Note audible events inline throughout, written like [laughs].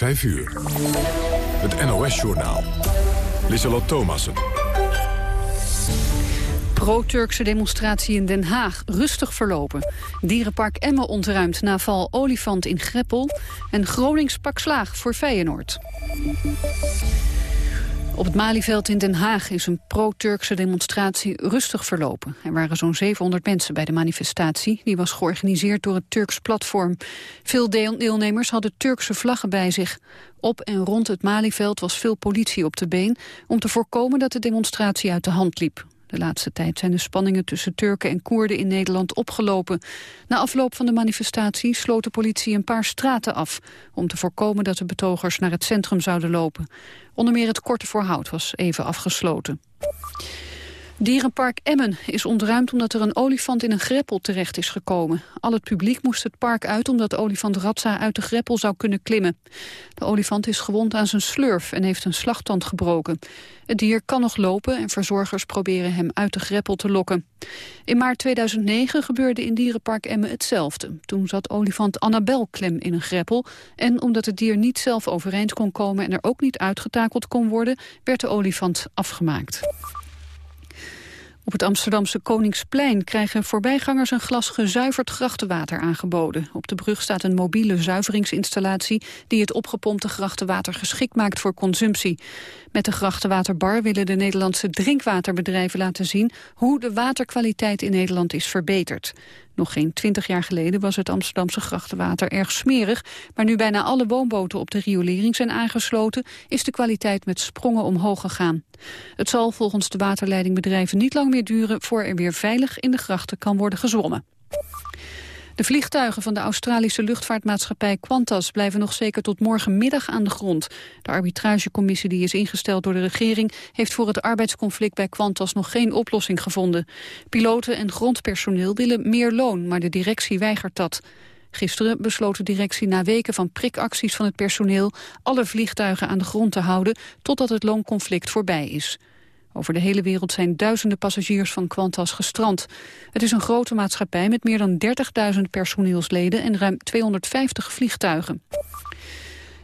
5 uur. Het NOS-journaal. Lieselot Thomassen. Pro-Turkse demonstratie in Den Haag rustig verlopen. Dierenpark Emmen ontruimd na val olifant in Greppel. En Gronings pak slaag voor Feyenoord. Op het Malieveld in Den Haag is een pro-Turkse demonstratie rustig verlopen. Er waren zo'n 700 mensen bij de manifestatie. Die was georganiseerd door het Turks platform. Veel deelnemers hadden Turkse vlaggen bij zich. Op en rond het Malieveld was veel politie op de been... om te voorkomen dat de demonstratie uit de hand liep. De laatste tijd zijn de spanningen tussen Turken en Koerden in Nederland opgelopen. Na afloop van de manifestatie sloot de politie een paar straten af... om te voorkomen dat de betogers naar het centrum zouden lopen. Onder meer het Korte Voorhout was even afgesloten. Dierenpark Emmen is ontruimd omdat er een olifant in een greppel terecht is gekomen. Al het publiek moest het park uit omdat de olifant Ratsa uit de greppel zou kunnen klimmen. De olifant is gewond aan zijn slurf en heeft een slagtand gebroken. Het dier kan nog lopen en verzorgers proberen hem uit de greppel te lokken. In maart 2009 gebeurde in Dierenpark Emmen hetzelfde. Toen zat olifant Annabel klem in een greppel. En omdat het dier niet zelf overeind kon komen en er ook niet uitgetakeld kon worden, werd de olifant afgemaakt. Op het Amsterdamse Koningsplein krijgen voorbijgangers een glas gezuiverd grachtenwater aangeboden. Op de brug staat een mobiele zuiveringsinstallatie die het opgepompte grachtenwater geschikt maakt voor consumptie. Met de grachtenwaterbar willen de Nederlandse drinkwaterbedrijven laten zien hoe de waterkwaliteit in Nederland is verbeterd. Nog geen twintig jaar geleden was het Amsterdamse grachtenwater erg smerig, maar nu bijna alle woonboten op de riolering zijn aangesloten, is de kwaliteit met sprongen omhoog gegaan. Het zal volgens de waterleidingbedrijven niet lang meer duren voor er weer veilig in de grachten kan worden gezwommen. De vliegtuigen van de Australische luchtvaartmaatschappij Qantas blijven nog zeker tot morgenmiddag aan de grond. De arbitragecommissie die is ingesteld door de regering heeft voor het arbeidsconflict bij Qantas nog geen oplossing gevonden. Piloten en grondpersoneel willen meer loon, maar de directie weigert dat. Gisteren besloot de directie na weken van prikacties van het personeel alle vliegtuigen aan de grond te houden totdat het loonconflict voorbij is. Over de hele wereld zijn duizenden passagiers van Qantas gestrand. Het is een grote maatschappij met meer dan 30.000 personeelsleden en ruim 250 vliegtuigen.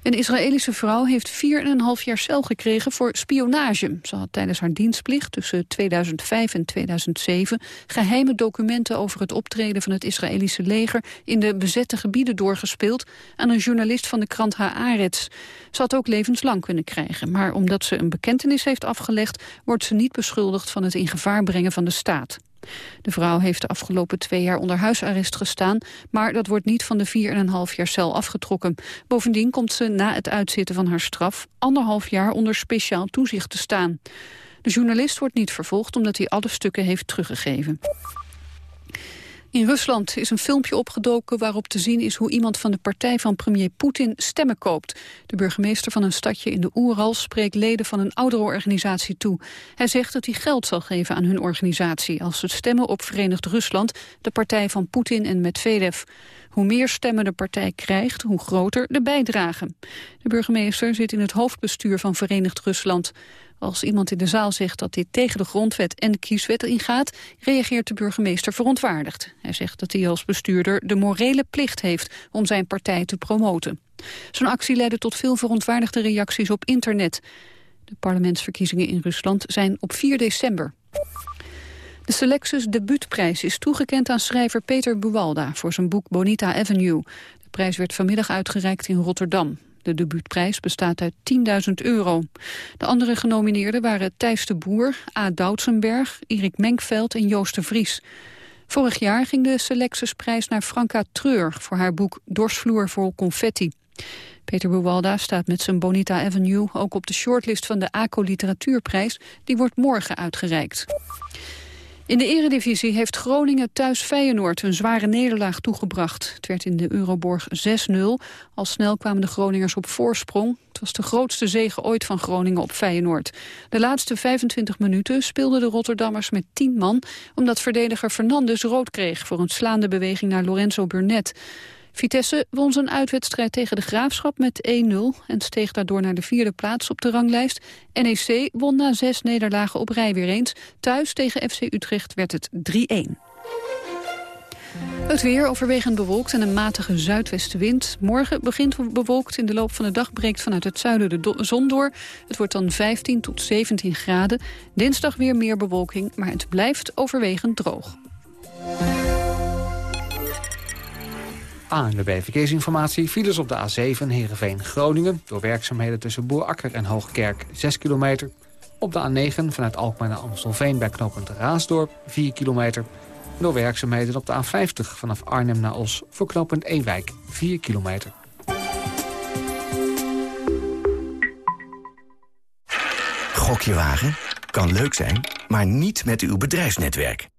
Een Israëlische vrouw heeft 4,5 jaar cel gekregen voor spionage. Ze had tijdens haar dienstplicht tussen 2005 en 2007... geheime documenten over het optreden van het Israëlische leger... in de bezette gebieden doorgespeeld aan een journalist van de krant Haaretz. Ze had ook levenslang kunnen krijgen. Maar omdat ze een bekentenis heeft afgelegd... wordt ze niet beschuldigd van het in gevaar brengen van de staat. De vrouw heeft de afgelopen twee jaar onder huisarrest gestaan... maar dat wordt niet van de 4,5 jaar cel afgetrokken. Bovendien komt ze na het uitzitten van haar straf... anderhalf jaar onder speciaal toezicht te staan. De journalist wordt niet vervolgd omdat hij alle stukken heeft teruggegeven. In Rusland is een filmpje opgedoken waarop te zien is hoe iemand van de partij van premier Poetin stemmen koopt. De burgemeester van een stadje in de Oeral spreekt leden van een ouderenorganisatie toe. Hij zegt dat hij geld zal geven aan hun organisatie als ze stemmen op Verenigd Rusland, de partij van Poetin en Medvedev. Hoe meer stemmen de partij krijgt, hoe groter de bijdrage. De burgemeester zit in het hoofdbestuur van Verenigd Rusland. Als iemand in de zaal zegt dat dit tegen de grondwet en de kieswet ingaat, reageert de burgemeester verontwaardigd. Hij zegt dat hij als bestuurder de morele plicht heeft om zijn partij te promoten. Zo'n actie leidde tot veel verontwaardigde reacties op internet. De parlementsverkiezingen in Rusland zijn op 4 december. De Selectus debuutprijs is toegekend aan schrijver Peter Buwalda voor zijn boek Bonita Avenue. De prijs werd vanmiddag uitgereikt in Rotterdam. De debuutprijs bestaat uit 10.000 euro. De andere genomineerden waren Thijs de Boer, A. Doutsenberg, Erik Menkveld en Joost de Vries. Vorig jaar ging de Selectusprijs naar Franka Treur voor haar boek Dorsvloer vol confetti. Peter Buwalda staat met zijn Bonita Avenue ook op de shortlist van de ACO Literatuurprijs. Die wordt morgen uitgereikt. In de eredivisie heeft Groningen thuis Feyenoord een zware nederlaag toegebracht. Het werd in de Euroborg 6-0. Al snel kwamen de Groningers op voorsprong. Het was de grootste zege ooit van Groningen op Feyenoord. De laatste 25 minuten speelden de Rotterdammers met 10 man... omdat verdediger Fernandes rood kreeg voor een slaande beweging naar Lorenzo Burnett. Vitesse won zijn uitwedstrijd tegen de Graafschap met 1-0... en steeg daardoor naar de vierde plaats op de ranglijst. NEC won na zes nederlagen op rij weer eens. Thuis tegen FC Utrecht werd het 3-1. Het weer overwegend bewolkt en een matige zuidwestenwind. Morgen begint bewolkt. In de loop van de dag breekt vanuit het zuiden de zon door. Het wordt dan 15 tot 17 graden. Dinsdag weer meer bewolking, maar het blijft overwegend droog. ANWB Verkeersinformatie. Files op de A7 Heerenveen-Groningen. Door werkzaamheden tussen Boerakker en Hoogkerk 6 kilometer. Op de A9 vanuit Alkmaar naar Amstelveen bij knooppunt Raasdorp 4 kilometer. Door werkzaamheden op de A50 vanaf Arnhem naar Os voor knooppunt Ewijk 4 kilometer. Gokje wagen? Kan leuk zijn, maar niet met uw bedrijfsnetwerk.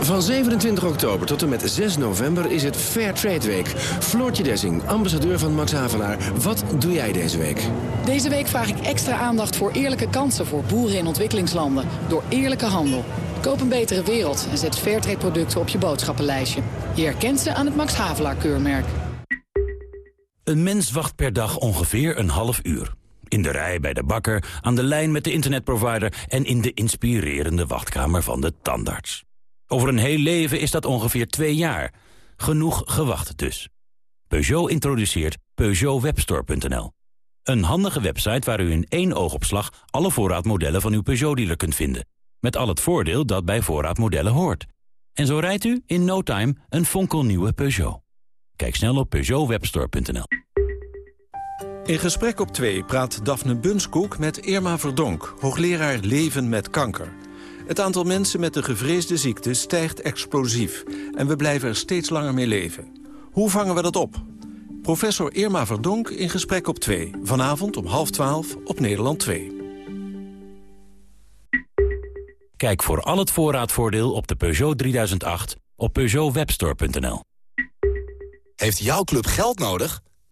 Van 27 oktober tot en met 6 november is het Fair Trade Week. Floortje Dessing, ambassadeur van Max Havelaar. Wat doe jij deze week? Deze week vraag ik extra aandacht voor eerlijke kansen voor boeren in ontwikkelingslanden. Door eerlijke handel. Koop een betere wereld en zet Fairtrade producten op je boodschappenlijstje. Je herkent ze aan het Max Havelaar keurmerk. Een mens wacht per dag ongeveer een half uur. In de rij bij de bakker, aan de lijn met de internetprovider... en in de inspirerende wachtkamer van de tandarts. Over een heel leven is dat ongeveer twee jaar. Genoeg gewacht dus. Peugeot introduceert PeugeotWebstore.nl. Een handige website waar u in één oogopslag... alle voorraadmodellen van uw Peugeot-dealer kunt vinden. Met al het voordeel dat bij voorraadmodellen hoort. En zo rijdt u in no time een fonkelnieuwe Peugeot. Kijk snel op PeugeotWebstore.nl. In Gesprek op 2 praat Daphne Bunskoek met Irma Verdonk... hoogleraar Leven met Kanker... Het aantal mensen met de gevreesde ziekte stijgt explosief... en we blijven er steeds langer mee leven. Hoe vangen we dat op? Professor Irma Verdonk in gesprek op 2. Vanavond om half 12 op Nederland 2. Kijk voor al het voorraadvoordeel op de Peugeot 3008 op peugeotwebstore.nl. Heeft jouw club geld nodig?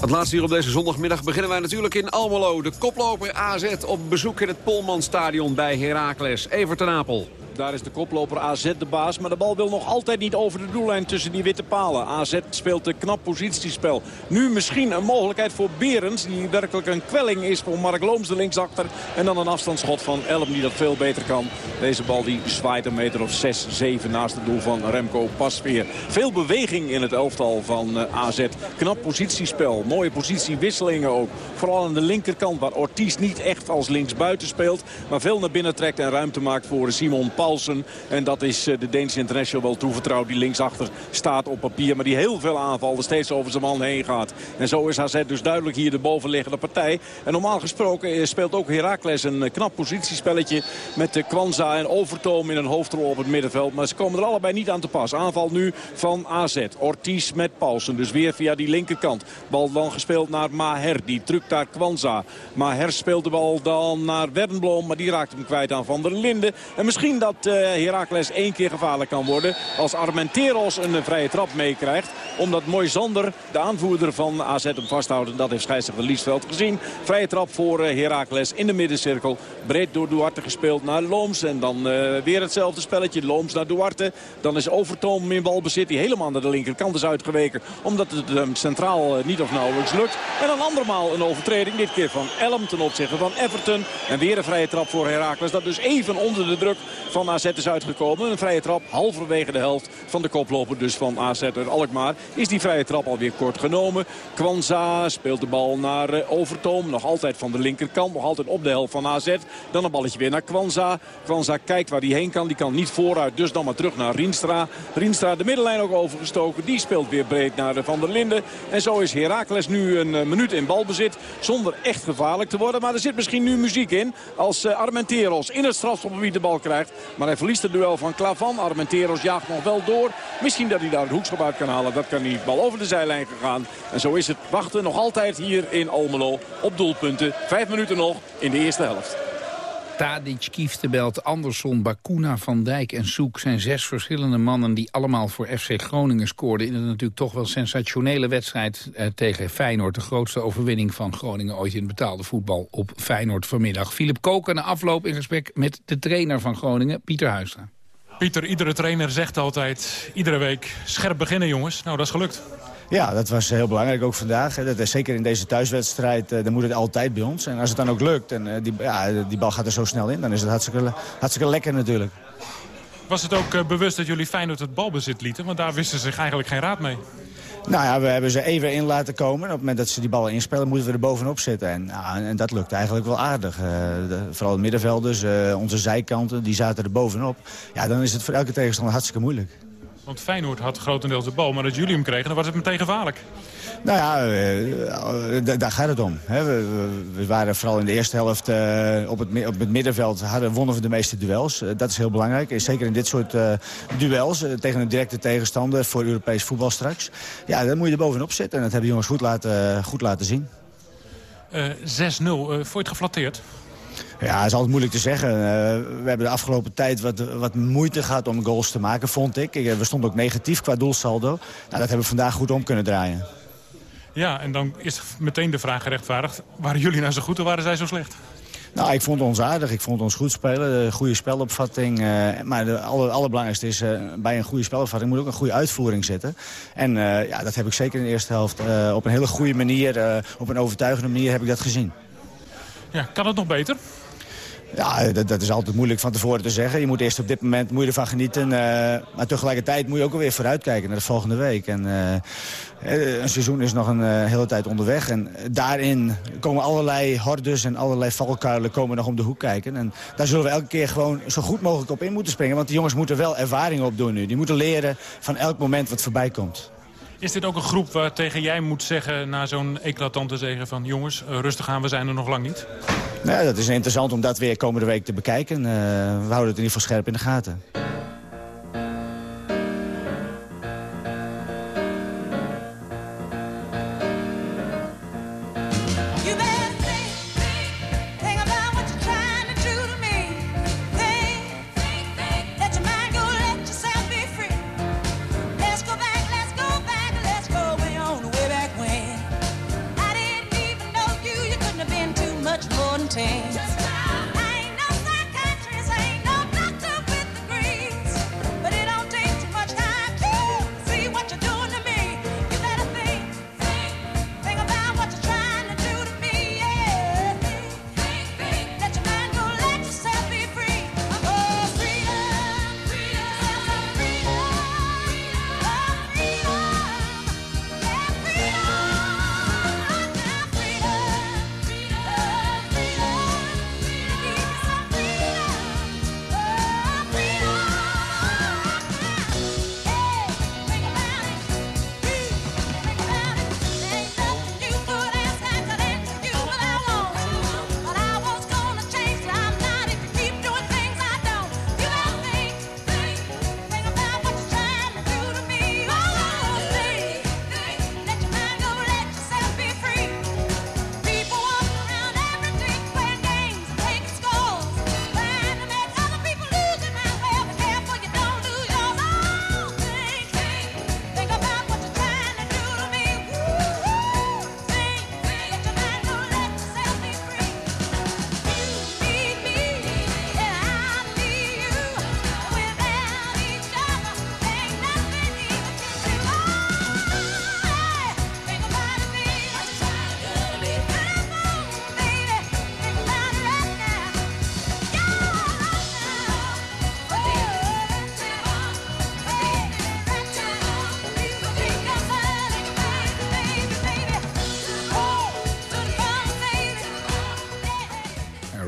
Het laatste uur op deze zondagmiddag beginnen wij natuurlijk in Almelo. De koploper AZ op bezoek in het Polmanstadion bij Heracles. Evert Apel. Daar is de koploper AZ de baas. Maar de bal wil nog altijd niet over de doellijn tussen die witte palen. AZ speelt een knap positiespel. Nu misschien een mogelijkheid voor Berends. Die werkelijk een kwelling is voor Mark Looms de linksachter. En dan een afstandsschot van Elm die dat veel beter kan. Deze bal die zwaait een meter of 6, 7 naast het doel van Remco Pasveer. Veel beweging in het elftal van eh, AZ. Knap positiespel. Mooie positiewisselingen ook. Vooral aan de linkerkant waar Ortiz niet echt als linksbuiten speelt. Maar veel naar binnen trekt en ruimte maakt voor Simon Paul. En dat is eh, de Deense international wel toevertrouwd. Die linksachter staat op papier. Maar die heel veel aanvallen steeds over zijn man heen gaat. En zo is HZ dus duidelijk hier de bovenliggende partij. En normaal gesproken eh, speelt ook Heracles een eh, knap positiespelletje. Met Kwanza en Overtoom in een hoofdrol op het middenveld. Maar ze komen er allebei niet aan te pas. Aanval nu van AZ. Ortiz met Paulsen. Dus weer via die linkerkant. Bal dan gespeeld naar Maher. Die drukt daar Kwanza. Maher speelt de bal dan naar Wernbloem. Maar die raakt hem kwijt aan Van der Linden. En misschien dat dat uh, Heracles één keer gevaarlijk kan worden. Als Armenteros een vrije trap meekrijgt. Omdat Moisander, de aanvoerder van AZ, hem vasthoudt. Dat heeft scheidsrechter Liesveld gezien. Vrije trap voor uh, Heracles in de middencirkel. Breed door Duarte gespeeld naar Looms. En dan weer hetzelfde spelletje. Looms naar Duarte. Dan is Overtoom in balbezit. Die helemaal naar de linkerkant is uitgeweken. Omdat het centraal niet of nauwelijks lukt. En dan andermaal een overtreding. Dit keer van Elm ten opzichte van Everton. En weer een vrije trap voor Heracles. Dat dus even onder de druk van van AZ is uitgekomen. Een vrije trap halverwege de helft van de koploper dus van AZ uit Alkmaar. Is die vrije trap alweer kort genomen. Kwanza speelt de bal naar uh, Overtoom. Nog altijd van de linkerkant. Nog altijd op de helft van AZ. Dan een balletje weer naar Kwanza. Kwanza kijkt waar hij heen kan. Die kan niet vooruit. Dus dan maar terug naar Rienstra. Rienstra de middenlijn ook overgestoken. Die speelt weer breed naar Van der Linden. En zo is Heracles nu een uh, minuut in balbezit. Zonder echt gevaarlijk te worden. Maar er zit misschien nu muziek in. Als uh, Armenteros in het strafschopgebied de bal krijgt. Maar hij verliest het duel van Klavan. Armenteros jaagt nog wel door. Misschien dat hij daar het hoekschop uit kan halen. Dat kan niet. Bal over de zijlijn gegaan. En zo is het wachten nog altijd hier in Almelo op doelpunten. Vijf minuten nog in de eerste helft. Tadic, Kieftenbelt, Andersson, Bakuna, Van Dijk en Soek... zijn zes verschillende mannen die allemaal voor FC Groningen scoorden... in een natuurlijk toch wel sensationele wedstrijd eh, tegen Feyenoord. De grootste overwinning van Groningen ooit in betaalde voetbal op Feyenoord vanmiddag. Philip Koken na afloop in gesprek met de trainer van Groningen, Pieter Huistra. Pieter, iedere trainer zegt altijd, iedere week, scherp beginnen jongens. Nou, dat is gelukt. Ja, dat was heel belangrijk ook vandaag. Dat is zeker in deze thuiswedstrijd, uh, dan moet het altijd bij ons. En als het dan ook lukt en uh, die, ja, die bal gaat er zo snel in, dan is het hartstikke, hartstikke lekker natuurlijk. Was het ook bewust dat jullie Feyenoord het balbezit lieten? Want daar wisten ze zich eigenlijk geen raad mee. Nou ja, we hebben ze even in laten komen. Op het moment dat ze die bal inspelen, moeten we er bovenop zitten. En, nou, en dat lukt eigenlijk wel aardig. Uh, de, vooral de middenvelders, uh, onze zijkanten, die zaten er bovenop. Ja, dan is het voor elke tegenstander hartstikke moeilijk. Want Feyenoord had grotendeels de bal, maar dat jullie hem kregen, dan was het meteen gevaarlijk. Nou ja, uh, daar gaat het om. We, waren vooral in de eerste helft uh, op, het, middenveld hadden, wonnen we de meeste duels. Uh, dat is heel belangrijk. Zeker in dit soort duels tegen een directe tegenstander voor Europees voetbal straks. Ja, dan moet je er bovenop zitten en dat hebben jongens goed laten, goed laten zien. 6-0, vond je het geflatteerd? Ja, dat is altijd moeilijk te zeggen. Uh, we hebben de afgelopen tijd wat, wat moeite gehad om goals te maken, vond ik. We stonden ook negatief qua doelsaldo. Nou, dat hebben we vandaag goed om kunnen draaien. Ja, en dan is meteen de vraag gerechtvaardigd. Waren jullie nou zo goed of waren zij zo slecht? Nou, ik vond ons aardig. Ik vond ons goed spelen. De goede spelopvatting. Uh, maar de aller, allerbelangrijkste is, uh, bij een goede spelopvatting moet ook een goede uitvoering zitten. En uh, ja, dat heb ik zeker in de eerste helft op een hele goede manier, op een overtuigende manier heb ik dat gezien. Ja, kan het nog beter? Ja, dat, dat, is altijd moeilijk van tevoren te zeggen. Je moet eerst op dit moment moet je ervan genieten. Uh, maar tegelijkertijd moet je ook alweer vooruitkijken naar de volgende week. En, uh, een seizoen is nog een hele tijd onderweg. En daarin komen allerlei hordes en allerlei valkuilen komen nog om de hoek kijken. En daar zullen we elke keer gewoon zo goed mogelijk op in moeten springen. Want die jongens moeten wel ervaring opdoen nu. Die moeten leren van elk moment wat voorbij komt. Is dit ook een groep waar tegen jij moet zeggen na zo'n eclatante zegen van... jongens, rustig aan, we zijn er nog lang niet? Nou dat is interessant om dat weer komende week te bekijken. Uh, we houden het in ieder geval scherp in de gaten.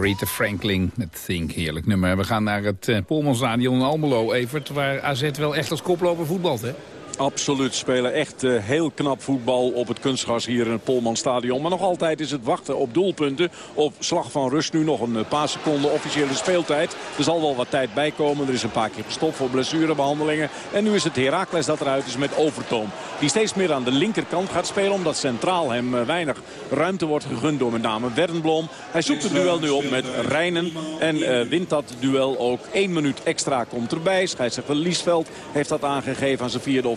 Rita Franklin, het Think, heerlijk nummer. We gaan naar het uh, Polmanstadion in Almelo, Evert... waar AZ wel echt als koploper voetbalt, hè? Absoluut spelen echt uh, heel knap voetbal op het kunstgras hier in het Polmanstadion. Maar nog altijd is het wachten op doelpunten. Op slag van rust nu nog een uh, paar seconden officiële speeltijd. Er zal wel wat tijd bij komen. Er is een paar keer gestopt voor blessurebehandelingen. En nu is het Herakles dat eruit is met Overtoom. Die steeds meer aan de linkerkant gaat spelen. Omdat centraal hem uh, weinig ruimte wordt gegund door met name Wernblom. Hij zoekt het duel nu op met Rijnen. En wint dat duel ook. één minuut extra komt erbij. Scheidsrechter Liesveld heeft dat aangegeven aan zijn vierde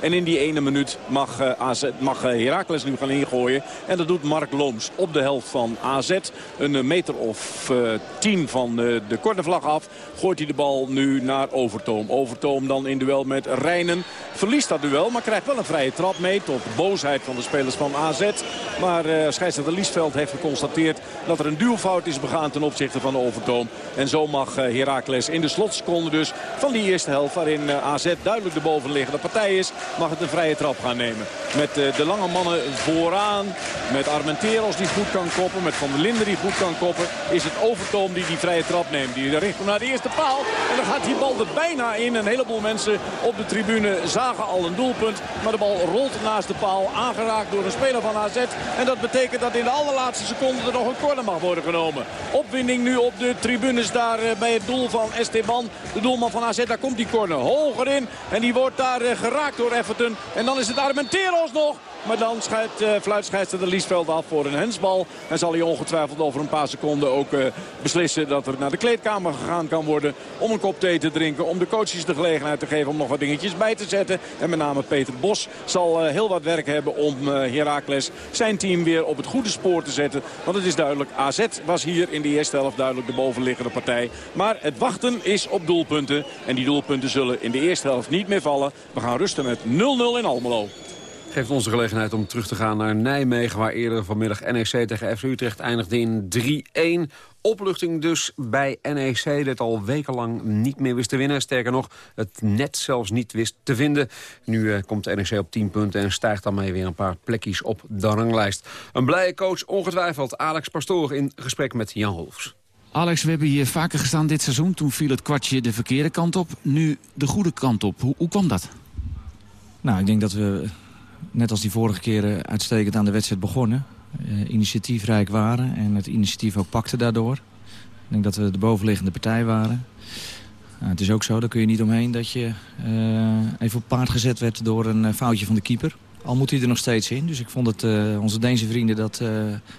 En in die ene minuut mag, uh, AZ, mag uh, Heracles nu gaan ingooien. En dat doet Mark Looms op de helft van AZ. Een meter of uh, tien van de cornervlag af. Gooit hij de bal nu naar Overtoom. Overtoom dan in duel met Rijnen. Verliest dat duel, maar krijgt wel een vrije trap mee. Tot boosheid van de spelers van AZ. Maar uh, scheidsrechter Liesveld heeft geconstateerd dat er een duwfout is begaan ten opzichte van Overtoom. En zo mag Heracles in de slotseconde dus van die eerste helft... waarin AZ duidelijk de bovenliggende is, mag het een vrije trap gaan nemen. Met de lange mannen vooraan, met Armenteros die goed kan koppen... met Van der Linden die goed kan koppen... is het Overtoom die die vrije trap neemt. Die richt hem naar de eerste paal. En dan gaat die bal er bijna in. Een heleboel mensen op de tribune zagen al een doelpunt. Maar de bal rolt naast de paal. Aangeraakt door een speler van AZ. En dat betekent dat in de allerlaatste seconde er nog een corner mag worden genomen. Opwinding nu op de tribunes daar bij het doel van Esteban. De doelman van AZ, daar komt die corner hoger in. En die wordt daar geraakt door Everton. En dan is het Armenteros nog. Maar dan scheidt, uh, fluit de Liesveld af voor een hensbal. En zal hij ongetwijfeld over een paar seconden ook uh, beslissen dat er naar de kleedkamer gegaan kan worden. Om een kop thee te drinken. Om de coaches de gelegenheid te geven om nog wat dingetjes bij te zetten. En met name Peter Bos zal uh, heel wat werk hebben om Heracles zijn team weer op het goede spoor te zetten. Want het is duidelijk, AZ was hier in de eerste helft duidelijk de bovenliggende partij. Maar het wachten is op doelpunten. En die doelpunten zullen in de eerste helft niet meer vallen. We gaan rusten met 0-0 in Almelo. Geeft ons de gelegenheid om terug te gaan naar Nijmegen... waar eerder vanmiddag NEC tegen FC Utrecht eindigde in 3-1. Opluchting dus bij NEC, dat al wekenlang niet meer wist te winnen. Sterker nog, het net zelfs niet wist te vinden. Nu uh, komt NEC op 10 punten en stijgt daarmee weer een paar plekjes op de ranglijst. Een blije coach, ongetwijfeld, Alex Pastoor in gesprek met Jan Holfs. Alex, we hebben hier vaker gestaan dit seizoen. Toen viel het kwartje de verkeerde kant op. Nu de goede kant op. Hoe, hoe kwam dat? Nou, ik denk dat we net als die vorige keren uitstekend aan de wedstrijd begonnen. Uh, initiatiefrijk waren en het initiatief ook pakte daardoor. Ik denk dat we de bovenliggende partij waren. Uh, het is ook zo, daar kun je niet omheen dat je uh, even op paard gezet werd door een foutje van de keeper. Al moet hij er nog steeds in. Dus ik vond dat onze Deense vrienden dat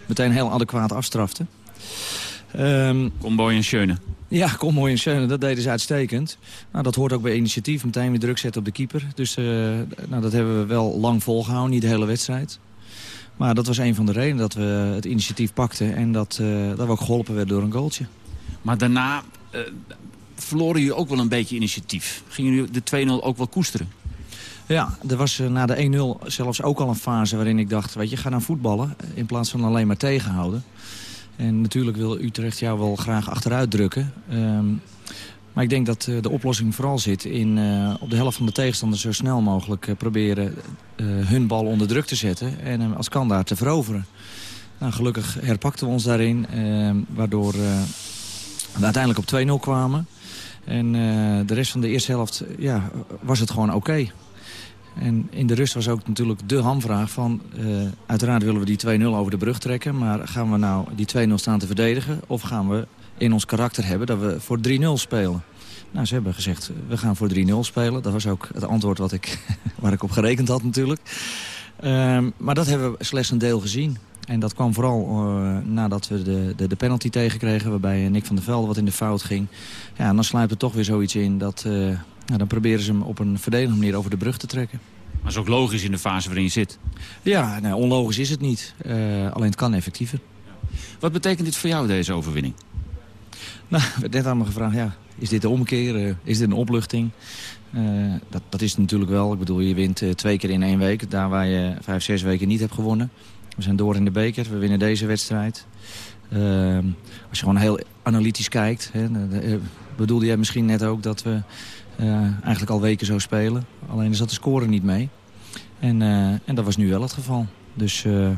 meteen heel adequaat afstraften. Um, Comboy en Schöne. Ja, kom mooi en Schöne, dat deden ze uitstekend. Nou, dat hoort ook bij initiatief, meteen weer druk zetten op de keeper. Dus uh, nou, dat hebben we wel lang volgehouden, niet de hele wedstrijd. Maar dat was een van de redenen dat we het initiatief pakten... en dat, uh, dat we ook geholpen werden door een goaltje. Maar daarna uh, verloren jullie ook wel een beetje initiatief. Gingen jullie de 2-0 ook wel koesteren? Ja, er was na de 1-0 zelfs ook al een fase waarin ik dacht... weet je, ga nou voetballen in plaats van alleen maar tegenhouden. En natuurlijk wil Utrecht jou wel graag achteruit drukken. Um, maar ik denk dat uh, de oplossing vooral zit in uh, op de helft van de tegenstander zo snel mogelijk uh, proberen hun bal onder druk te zetten. En hem als kan daar te veroveren. Nou, gelukkig herpakten we ons daarin. Ehm, waardoor we uiteindelijk op 2-0 kwamen. En de rest van de eerste helft ja, was het gewoon oké. En in de rust was ook natuurlijk de hamvraag van... Uh, uiteraard willen we die 2-0 over de brug trekken... maar gaan we nou die 2-0 staan te verdedigen... of gaan we in ons karakter hebben dat we voor 3-0 spelen? Nou, ze hebben gezegd, we gaan voor 3-0 spelen. Dat was ook het antwoord wat ik, [laughs] waar ik op gerekend had natuurlijk. Uh, maar dat hebben we slechts een deel gezien. En dat kwam vooral uh, nadat we de, de, de, penalty tegenkregen... waarbij Nick van der Velde wat in de fout ging. Ja, dan sluipt er toch weer zoiets in dat... nou, dan proberen ze hem op een verdedigende manier over de brug te trekken. Maar dat is ook logisch in de fase waarin je zit. Ja, onlogisch is het niet. Uh, alleen het kan effectiever. Wat betekent dit voor jou, deze overwinning? Nou, we werd net aan me gevraagd, ja, is dit de omkeer? Uh, is dit een opluchting? Uh, dat, dat is het natuurlijk wel. Ik bedoel, je wint twee keer in één week. Daar waar je vijf, zes weken niet hebt gewonnen. We zijn door in de beker. We winnen deze wedstrijd. als je gewoon heel analytisch kijkt. Hè, bedoelde jij misschien net ook dat we eigenlijk al weken zo spelen. Alleen er zat de score niet mee. En, uh, en dat was nu wel het geval. Dus uh, nou,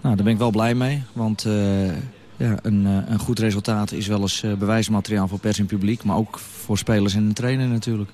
daar ben ik wel blij mee. Want ja, een, een goed resultaat is wel eens bewijsmateriaal voor pers en publiek. Maar ook voor spelers en de trainer natuurlijk.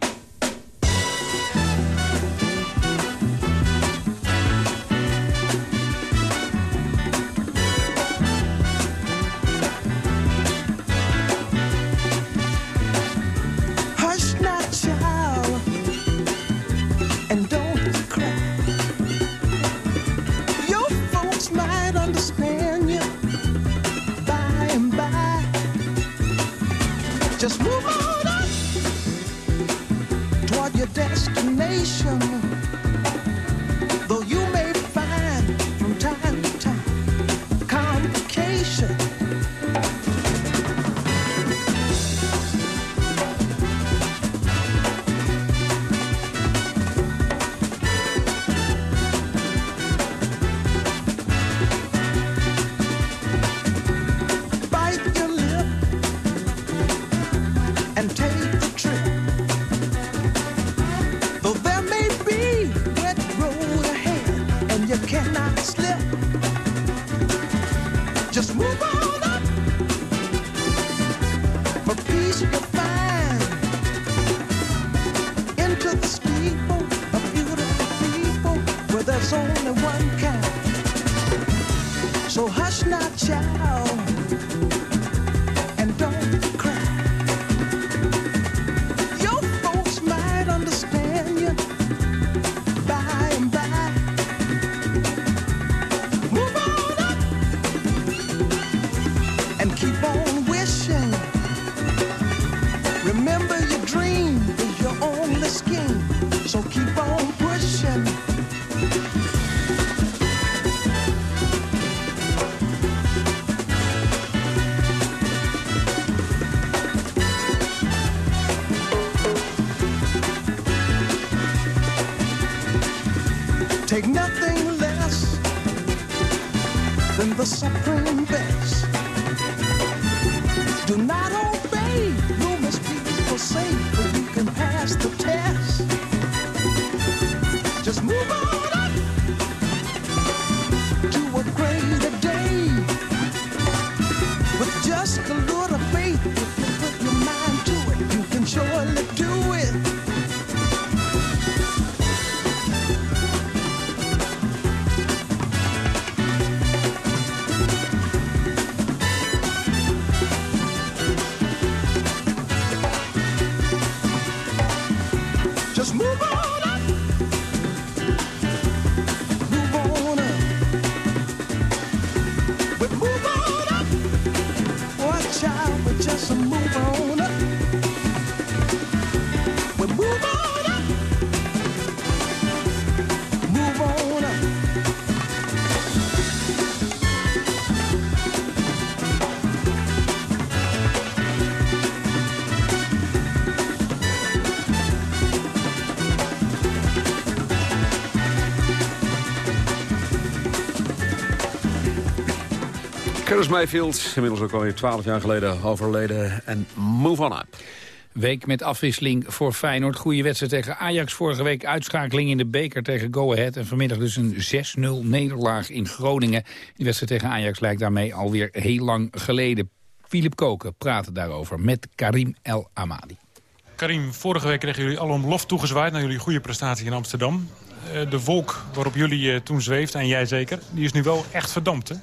Mayfield, inmiddels ook alweer 12 jaar geleden overleden. En move on up. Week met afwisseling voor Feyenoord. Goede wedstrijd tegen Ajax. Vorige week uitschakeling in de beker tegen Go Ahead. En vanmiddag dus een 6-0 nederlaag in Groningen. Die wedstrijd tegen Ajax lijkt daarmee alweer heel lang geleden. Philip Koken praatte daarover met Karim El Amadi. Karim, vorige week kregen jullie al om lof toegezwaaid... naar jullie goede prestatie in Amsterdam. Eh, de wolk waarop jullie eh, toen zweefden, en jij zeker... die is nu wel echt verdampt, hè?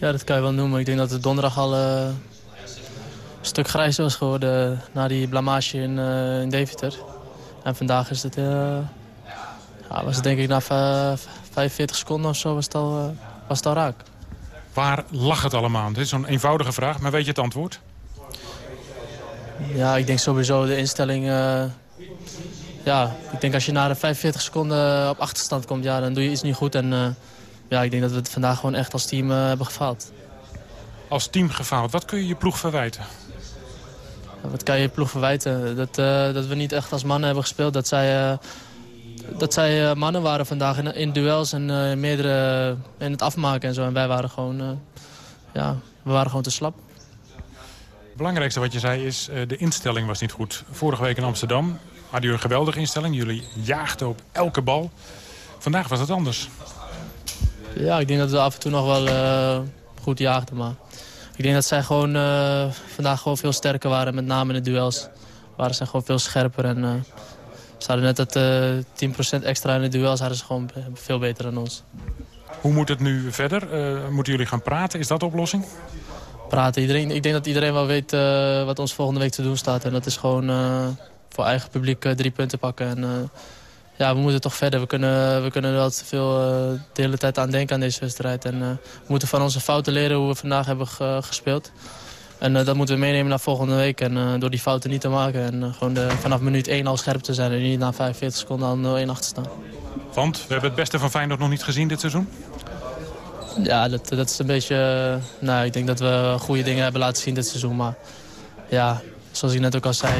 Ja, dat kan je wel noemen. Ik denk dat het donderdag al uh, een stuk grijzer was geworden na die blamage in, uh, in Deventer. En vandaag is het, uh, ja, was het denk ik na 45 seconden of zo was het al, was het al raak. Waar lag het allemaal? Dit is zo'n eenvoudige vraag, maar weet je het antwoord? Ja, ik denk sowieso de instelling... ja, ik denk als je na de 45 seconden op achterstand komt, ja, dan doe je iets niet goed. En ja, ik denk dat we het vandaag gewoon echt als team uh, hebben gefaald. Als team gefaald. Wat kun je je ploeg verwijten? wat kan je je ploeg verwijten? Dat, uh, dat we niet echt als mannen hebben gespeeld. Dat zij, uh, dat zij mannen waren vandaag in, in duels en meerdere in het afmaken en zo. En wij waren gewoon, ja, we waren gewoon te slap. Het belangrijkste wat je zei is, de instelling was niet goed. Vorige week in Amsterdam hadden jullie een geweldige instelling. Jullie jaagden op elke bal. Vandaag was het anders. Ja, ik denk dat we af en toe nog wel uh, goed jaagden. Maar ik denk dat zij gewoon vandaag gewoon veel sterker waren. Met name in de duels. Waren zij gewoon veel scherper. En ze hadden net dat 10% extra in de duels. Hadden ze gewoon veel beter dan ons. Hoe moet het nu verder? moeten jullie gaan praten? Is dat de oplossing? praten. Iedereen, ik denk dat iedereen wel weet uh, wat ons volgende week te doen staat. En dat is gewoon uh, voor eigen publiek uh, drie punten pakken. En ja, we moeten toch verder. We kunnen, we kunnen er wel te veel de hele tijd aan denken aan deze wedstrijd. En we moeten van onze fouten leren hoe we vandaag hebben gespeeld. En dat moeten we meenemen naar volgende week. En door die fouten niet te maken. En gewoon de, vanaf minuut 1 al scherp te zijn. En niet na 45 seconden al 0-1 achter staan. Want we hebben het beste van Feyenoord nog niet gezien dit seizoen? Ja, dat, dat is een beetje... Nou, ik denk dat we goede dingen hebben laten zien dit seizoen. Maar ja, zoals ik net ook al zei...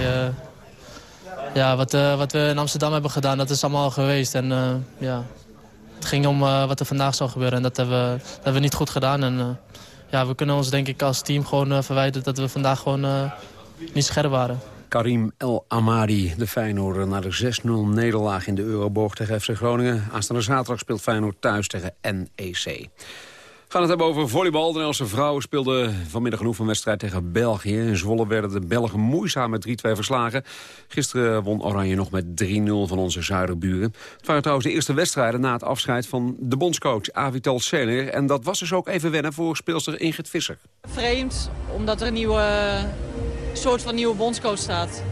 Ja, wat, uh, wat we in Amsterdam hebben gedaan, dat is allemaal al geweest. En uh, ja, het ging om wat er vandaag zou gebeuren. En dat hebben we, dat hebben we niet goed gedaan. En ja, we kunnen ons denk ik als team gewoon verwijten dat we vandaag gewoon niet scherp waren. Karim El Amadi, de Feyenoorder, naar de 6-0 nederlaag in de Euroborg tegen FC Groningen. Aanstaande zaterdag speelt Feyenoord thuis tegen NEC. Gaan het hebben over volleybal. De Nederlandse vrouwen speelden vanmiddag een oefenwedstrijd tegen België. In Zwolle werden de Belgen moeizaam met 3-2 verslagen. Gisteren won Oranje nog met 3-0 van onze zuiderburen. Het waren trouwens de eerste wedstrijden na het afscheid van de bondscoach Avital Sener. En dat was dus ook even wennen voor speelster Ingrid Visser. Vreemd, omdat er een nieuwe soort van nieuwe bondscoach staat.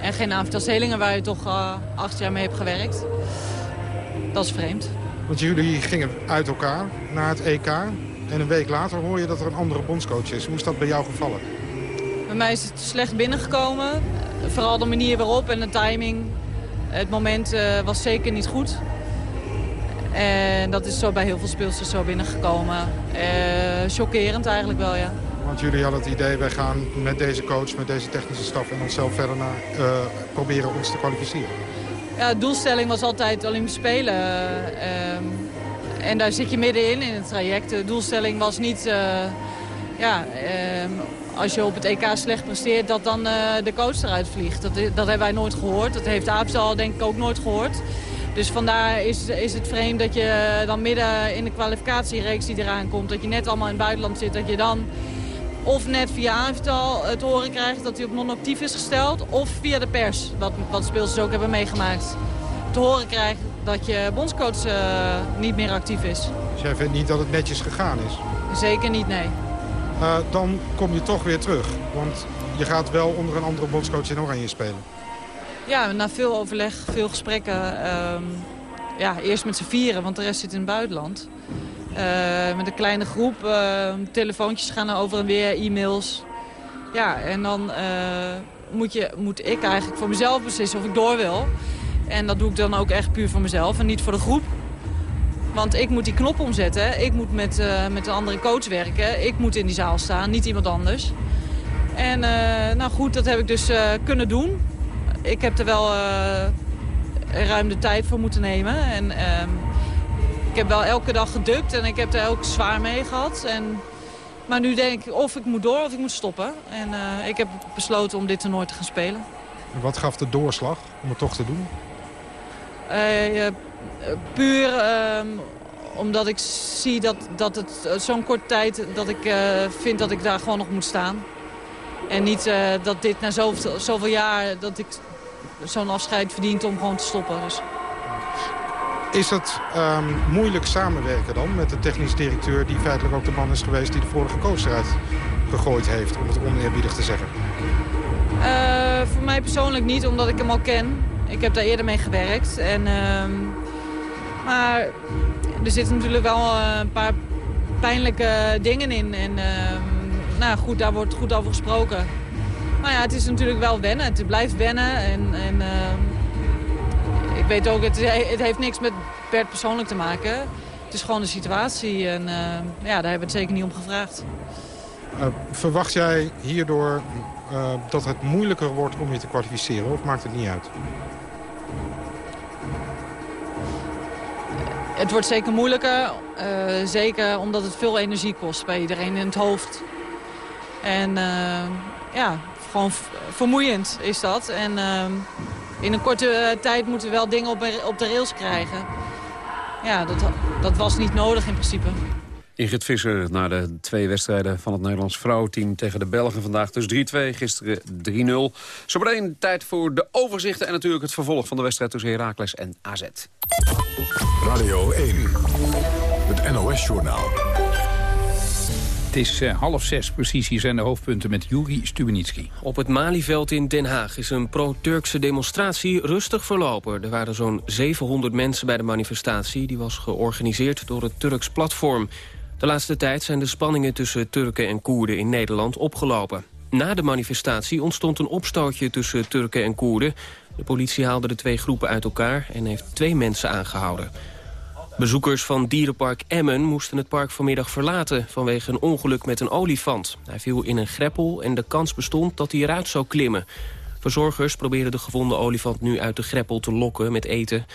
En geen Avital Selingen waar je toch uh, acht jaar mee hebt gewerkt. Dat is vreemd. Want jullie gingen uit elkaar naar het EK. En een week later hoor je dat er een andere bondscoach is. Hoe is dat bij jou gevallen? Bij mij is het slecht binnengekomen. Vooral de manier waarop en de timing. Het moment uh, was zeker niet goed. En dat is zo bij heel veel speelsters zo binnengekomen. Uh, chockerend eigenlijk wel, ja. Want jullie hadden het idee, wij gaan met deze coach, met deze technische staf... en onszelf verder naar uh, proberen ons te kwalificeren. Ja, doelstelling was altijd Olympische Spelen. Uh, en daar zit je middenin in het traject. De doelstelling was niet... Uh, ja, ehm, als je op het EK slecht presteert, dat dan de coach eruit vliegt. Dat, dat hebben wij nooit gehoord. Dat heeft Aapsal denk ik ook nooit gehoord. Dus vandaar is, is het vreemd dat je dan midden in de kwalificatiereeks die eraan komt... dat je net allemaal in het buitenland zit, dat je dan of net via Avital het horen krijgt dat hij op non-actief is gesteld. Of via de pers, wat, wat speelsters ook hebben meegemaakt. Te horen krijgt dat je bondscoach uh, niet meer actief is. Dus jij vindt niet dat het netjes gegaan is? Zeker niet, nee. Uh, dan kom je toch weer terug. Want je gaat wel onder een andere bondscoach in Oranje spelen. Ja, na veel overleg, veel gesprekken. Uh, ja, eerst met z'n vieren, want de rest zit in het buitenland. Uh, met een kleine groep. Uh, telefoontjes gaan er over en weer, e-mails. Ja, en dan uh, moet, je, moet ik eigenlijk voor mezelf beslissen of ik door wil. En dat doe ik dan ook echt puur voor mezelf en niet voor de groep. Want ik moet die knop omzetten. Ik moet met, met een andere coach werken. Ik moet in die zaal staan, niet iemand anders. En nou goed, dat heb ik dus kunnen doen. Ik heb er wel ruim de tijd voor moeten nemen. En ehm, ik heb wel elke dag gedubt en ik heb er ook zwaar mee gehad. En, maar nu denk ik of ik moet door of ik moet stoppen. En uh, ik heb besloten om dit toernooi te gaan spelen. En wat gaf de doorslag om het toch te doen? Uh, puur uh, omdat ik zie dat, dat het zo'n korte tijd... dat ik vind dat ik daar gewoon nog moet staan. En niet dat dit na zoveel, zoveel jaar... dat ik zo'n afscheid verdient om gewoon te stoppen. Dus. Is het um, moeilijk samenwerken dan met de technisch directeur... die feitelijk ook de man is geweest die de vorige coach eruit gegooid heeft... om het oneerbiedig te zeggen? Uh, voor mij persoonlijk niet, omdat ik hem al ken. Ik heb daar eerder mee gewerkt. En, uh, maar er zitten natuurlijk wel uh, een paar pijnlijke dingen in. En ehm, nou goed, daar wordt goed over gesproken. Maar ja, het is natuurlijk wel wennen. Het blijft wennen. En, en ehm, ik weet ook, het, het, heeft niks met Bert persoonlijk te maken. Het is gewoon de situatie en uh, ja, daar hebben we het zeker niet om gevraagd. Uh, verwacht jij hierdoor uh, dat het moeilijker wordt om je te kwalificeren of maakt het niet uit? Het wordt zeker moeilijker, zeker omdat het veel energie kost bij iedereen in het hoofd. En ja, gewoon vermoeiend is dat. En in een korte eh, tijd moeten we wel dingen op, op de rails krijgen. Ja, dat, dat was niet nodig in principe. Ingrid Visser naar de twee wedstrijden van het Nederlands vrouwenteam tegen de Belgen. Vandaag dus 3-2, gisteren 3-0. Zometeen tijd voor de overzichten en natuurlijk het vervolg van de wedstrijd tussen Heracles en AZ. Radio 1, het NOS-journaal. Het is uh, half zes precies. Hier zijn de hoofdpunten met Juri Stubenitski. Op het Malieveld in Den Haag is een pro-Turkse demonstratie rustig verlopen. Er waren zo'n 700 mensen bij de manifestatie. Die was georganiseerd door het Turks platform. De laatste tijd zijn de spanningen tussen Turken en Koerden in Nederland opgelopen. Na de manifestatie ontstond een opstootje tussen Turken en Koerden. De politie haalde de twee groepen uit elkaar en heeft twee mensen aangehouden. Bezoekers van dierenpark Emmen moesten het park vanmiddag verlaten... vanwege een ongeluk met een olifant. Hij viel in een greppel en de kans bestond dat hij eruit zou klimmen. Verzorgers proberen de gevonden olifant nu uit de greppel te lokken met eten.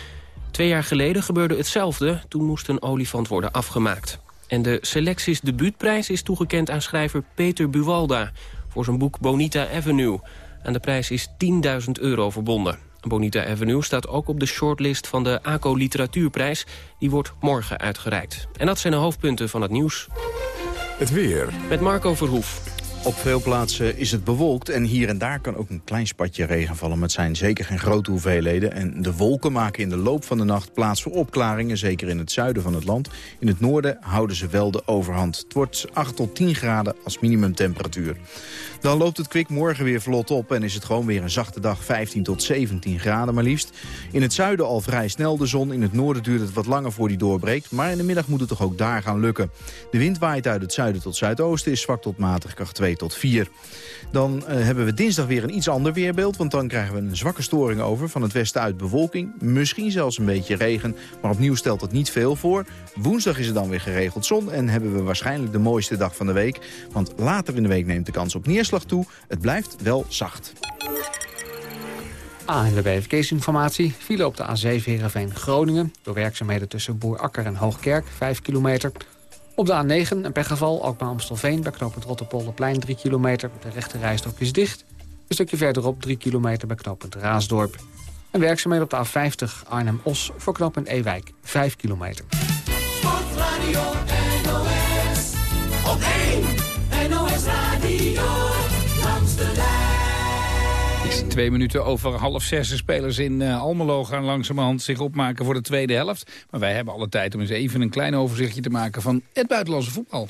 Twee jaar geleden gebeurde hetzelfde. Toen moest een olifant worden afgemaakt. En de Selectis debuutprijs is toegekend aan schrijver Peter Buwalda... voor zijn boek Bonita Avenue. Aan de prijs is 10.000 euro verbonden. Bonita Avenue staat ook op de shortlist van de ACO Literatuurprijs. Die wordt morgen uitgereikt. En dat zijn de hoofdpunten van het nieuws. Het weer. Met Marco Verhoef. Op veel plaatsen is het bewolkt en hier en daar kan ook een klein spatje regen vallen. Maar het zijn zeker geen grote hoeveelheden. En de wolken maken in de loop van de nacht plaats voor opklaringen, zeker in het zuiden van het land. In het noorden houden ze wel de overhand. Het wordt 8 tot 10 graden als minimumtemperatuur. Dan loopt het kwik morgen weer vlot op en is het gewoon weer een zachte dag 15 tot 17 graden maar liefst. In het zuiden al vrij snel de zon, in het noorden duurt het wat langer voor die doorbreekt. Maar in de middag moet het toch ook daar gaan lukken. De wind waait uit het zuiden tot zuidoosten, is zwak tot matig kracht 2 tot 4. Dan uh, hebben we dinsdag weer een iets ander weerbeeld, want dan krijgen we een zwakke storing over. Van het westen uit bewolking, misschien zelfs een beetje regen, maar opnieuw stelt het niet veel voor. Woensdag is het dan weer geregeld zon en hebben we waarschijnlijk de mooiste dag van de week. Want later in de week neemt de kans op neerslag toe. Het blijft wel zacht. ANWB Verkeersinformatie. File op de A7 Heerenveen Groningen. Door werkzaamheden tussen Boerakker en Hoogkerk, 5 kilometer. Op de A9 een pechgeval, ook bij Amstelveen. Bij knooppunt Rotterpolderplein, 3 kilometer. De rechte rijstok is dicht. Een stukje verderop, 3 kilometer bij knooppunt Raasdorp. En werkzaamheden op de A50 Arnhem-Os voor knooppunt Ewijk, 5 kilometer. Sportradio NOS op 1 twee minuten over half zes. De spelers in uh, Almelo gaan langzamerhand zich opmaken voor de tweede helft. Maar wij hebben alle tijd om eens even een klein overzichtje te maken van het buitenlandse voetbal.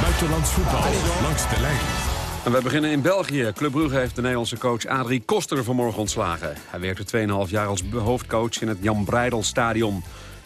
Buitenlands voetbal langs de lijn. En wij beginnen in België. Club Brugge heeft de Nederlandse coach Adrie Koster vanmorgen ontslagen. Hij werkte 2,5 jaar als hoofdcoach in het Jan Breidel Stadion.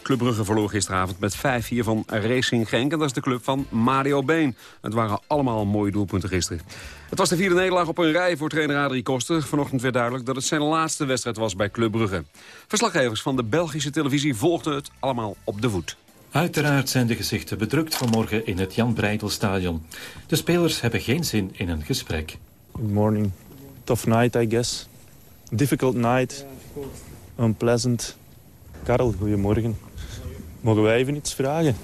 Club Brugge verloor gisteravond met 5-4 van Racing Genk. En dat is de club van Mario Been. Het waren allemaal mooie doelpunten gisteren. Het was de vierde nederlaag op een rij voor trainer Adrie Koster. Vanochtend werd duidelijk dat het zijn laatste wedstrijd was bij Club Brugge. Verslaggevers van de Belgische televisie volgden het allemaal op de voet. Uiteraard zijn de gezichten bedrukt vanmorgen in het Jan Breidelstadion. De spelers hebben geen zin in een gesprek. Good morning. Tough night, I guess. Difficult night. Unpleasant. Karel, goedemorgen. Mogen wij even iets vragen?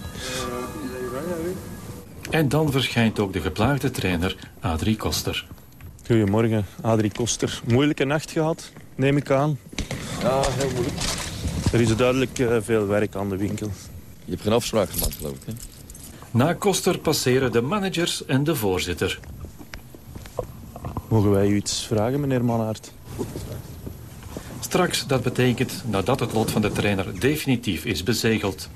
En dan verschijnt ook de geplaagde trainer Adrie Koster. Goedemorgen, Adrie Koster. Moeilijke nacht gehad, neem ik aan. Ja, heel moeilijk. Er is duidelijk uh, veel werk aan de winkel. Je hebt geen afspraak gemaakt, geloof ik, hè? Na Koster passeren de managers en de voorzitter. Mogen wij u iets vragen, meneer Mannaert? Straks, dat betekent nadat het lot van de trainer definitief is bezegeld.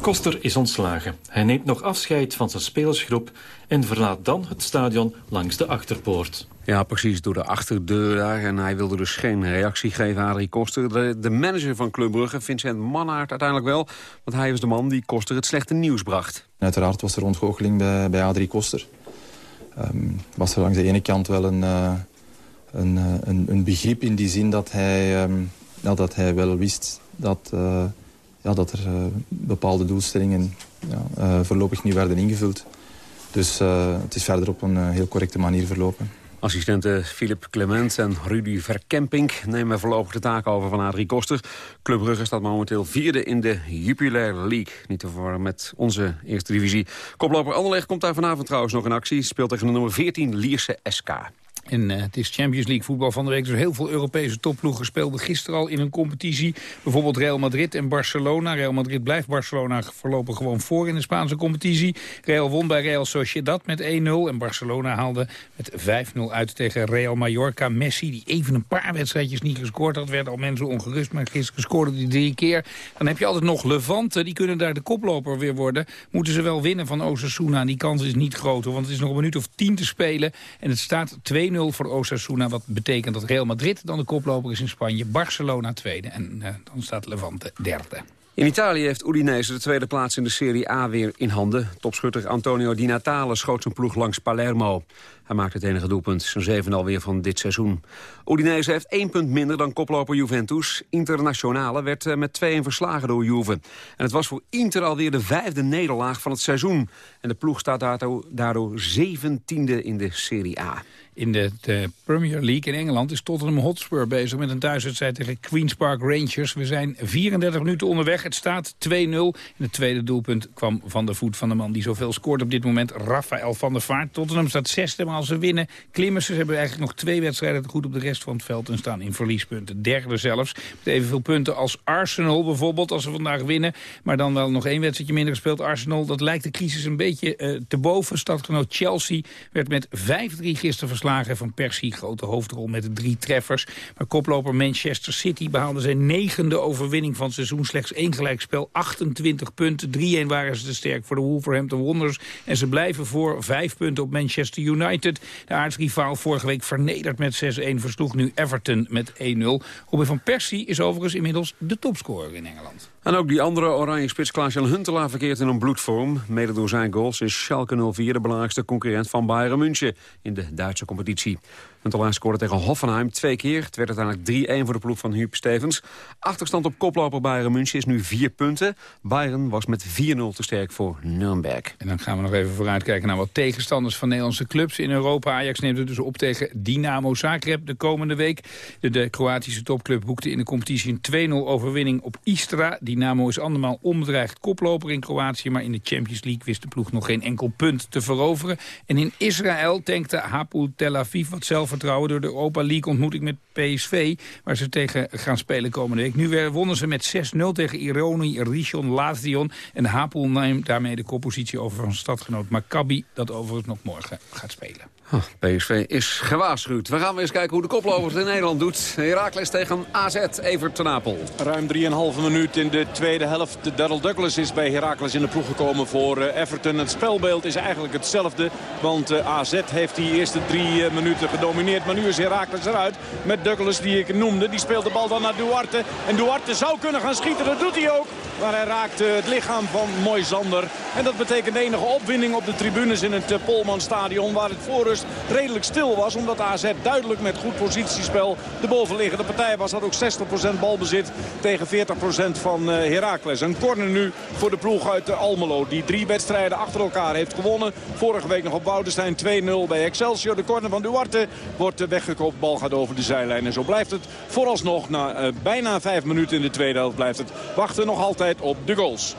Koster is ontslagen. Hij neemt nog afscheid van zijn spelersgroep... en verlaat dan het stadion langs de achterpoort. Ja, precies, door de achterdeur daar. En hij wilde dus geen reactie geven aan Adrie Koster. De, de, manager van Club Brugge, Vincent Mannaert, uiteindelijk wel. Want hij was de man die Koster het slechte nieuws bracht. Uiteraard was er ontgoocheling bij, bij Adrie Koster. Um, was er langs de ene kant wel een... Uh, een, een, een, begrip in die zin dat hij, ja, dat hij wel wist dat, uh, ja, dat er uh, bepaalde doelstellingen ja, voorlopig niet werden ingevuld. Dus het is verder op een heel correcte manier verlopen. Assistenten Philip Clement en Rudy Verkemping nemen voorlopig de taak over van Adrie Koster. Club Brugge staat momenteel vierde in de Jupiler League. Niet te verwarren met onze eerste divisie. Koploper Anderlecht komt daar vanavond trouwens nog in actie. Speelt tegen de nummer 14 Lierse SK. En eh, het is Champions League voetbal van de week. Dus heel veel Europese topploegen speelden gisteren al in een competitie. Bijvoorbeeld Real Madrid en Barcelona. Real Madrid blijft Barcelona voorlopig gewoon voor in de Spaanse competitie. Real won bij Real Sociedad met 1-0. En Barcelona haalde met 5-0 uit tegen Real Mallorca. Messi, die even een paar wedstrijdjes niet gescoord had... werd al mensen ongerust, maar gisteren scoorde hij drie keer. Dan heb je altijd nog Levante. Die kunnen daar de koploper weer worden. Moeten ze wel winnen van Osasuna. Die kans is niet groter, want het is nog een minuut of tien te spelen. En het staat 2-0 voor Osasuna. Wat betekent dat Real Madrid dan de koploper is in Spanje. Barcelona tweede. En uh, dan staat Levante derde. In Italië heeft Udinese de tweede plaats in de Serie A weer in handen. Topschutter Antonio Di Natale schoot zijn ploeg langs Palermo. Hij maakt het enige doelpunt, zijn zevende alweer van dit seizoen. Udinese heeft één punt minder dan koploper Juventus. Internationale werd eh, met 2-1 verslagen door Juve. En het was voor Inter alweer de vijfde nederlaag van het seizoen. En de ploeg staat daardoor zeventiende in de Serie A. In de, de, Premier League in Engeland is Tottenham Hotspur bezig met een thuiswedstrijd tegen Queen's Park Rangers. We zijn 34 minuten onderweg. Het staat 2-0. En het tweede doelpunt kwam van de voet van de man die zoveel scoort op dit moment. Rafael van der Vaart. Tottenham staat zesde, maar als ze winnen klimmen ze. Hebben eigenlijk nog twee wedstrijden goed op de rest van het veld en staan in verliespunten. Derde zelfs. Met evenveel punten als Arsenal bijvoorbeeld als ze vandaag winnen. Maar dan wel nog één wedstrijdje minder gespeeld. Arsenal, dat lijkt de crisis een beetje uh, te boven. Stadgenoot Chelsea werd met 5-3 gisteren verslagen van Persie. Grote hoofdrol met drie treffers. Maar koploper Manchester City behaalde zijn negende overwinning van het seizoen. Slechts één gelijkspel, 28 punten. 3-1 waren ze te sterk voor de Wolverhampton Wonders. En ze blijven voor vijf punten op Manchester United. De aardsrivaal vorige week vernederd met 6-1. Versloeg nu Everton met 1-0. Robin van Persie is overigens inmiddels de topscorer in Engeland. En ook die andere oranje spits Klaas-Jan Huntelaar verkeert in een bloedvorm. Mede door zijn goals is Schalke 04 de belangrijkste concurrent van Bayern München in de Duitse competitie. Huntelaar scoorde tegen Hoffenheim twee keer. Het werd uiteindelijk 3-1 voor de ploeg van Huub Stevens. Achterstand op koploper Bayern München is nu vier punten. Bayern was met 4-0 te sterk voor Nürnberg. En dan gaan we nog even vooruitkijken naar wat tegenstanders van Nederlandse clubs in Europa. Ajax neemt het dus op tegen Dynamo Zagreb de komende week. De, Kroatische topclub boekte in de competitie een 2-0 overwinning op Istra. Dynamo is andermaal onbedreigd koploper in Kroatië... maar in de Champions League wist de ploeg nog geen enkel punt te veroveren. En in Israël tankte Hapoel Tel Aviv wat zelfvertrouwen... door de Europa League ontmoeting met PSV, waar ze tegen gaan spelen komende week. Nu wonnen ze met 6-0 tegen Ironi, Rishon, Lazion. En Hapoel neemt daarmee de koppositie over van stadgenoot Maccabi... dat overigens nog morgen gaat spelen. PSV is gewaarschuwd. We gaan weer eens kijken hoe de koploper het in Nederland doet. Herakles tegen AZ, Evert ten Apel. Ruim 3,5 minuut in de tweede helft. Daryl Douglas is bij Herakles in de ploeg gekomen voor uh, Everton. Het spelbeeld is eigenlijk hetzelfde. Want uh, AZ heeft die eerste drie uh, minuten gedomineerd. Maar nu is Herakles eruit met Douglas die ik noemde. Die speelt de bal dan naar Duarte. En Duarte zou kunnen gaan schieten. Dat doet hij ook. Maar hij raakt het lichaam van Moisander. En dat betekent enige opwinding op de tribunes in het Polmanstadion. Waar het redelijk stil was. Omdat AZ duidelijk met goed positiespel de bovenliggende partij was. Had ook 60% balbezit tegen 40% van Heracles. Een corner nu voor de ploeg uit Almelo. Die drie wedstrijden achter elkaar heeft gewonnen. Vorige week nog op Woudenstein 2-0 bij Excelsior. De corner van Duarte wordt weggekoopt. Bal gaat over de zijlijn. En zo blijft het vooralsnog na bijna vijf minuten in de tweede helft blijft het wachten nog altijd op de goals.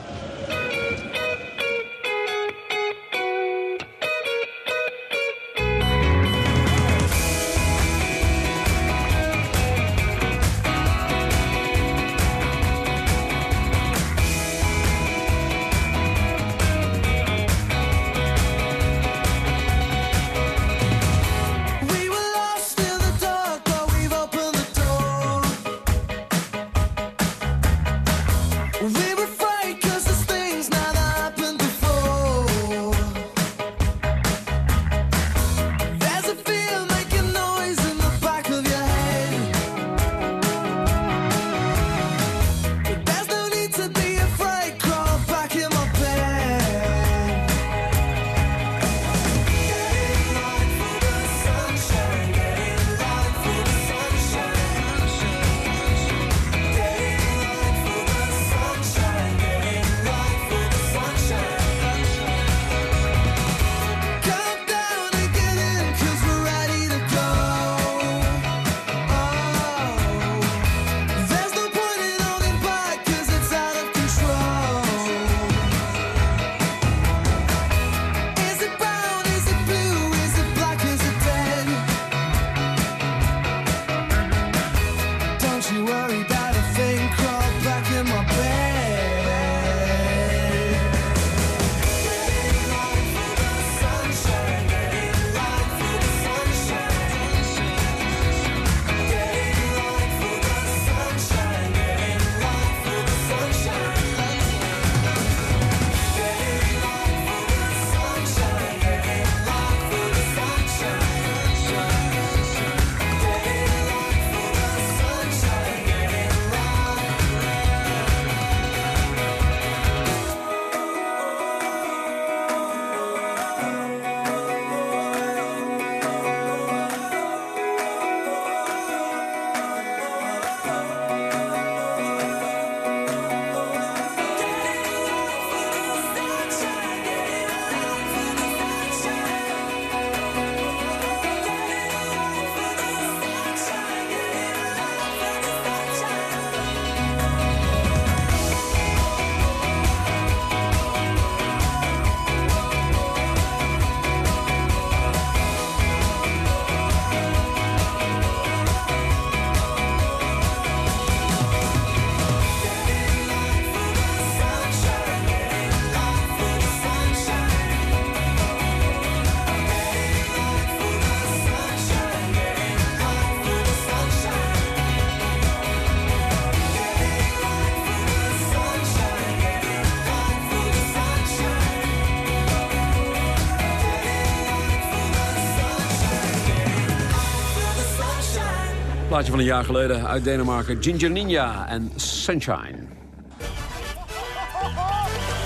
Plaatje van een jaar geleden uit Denemarken. Ginger Ninja en Sunshine.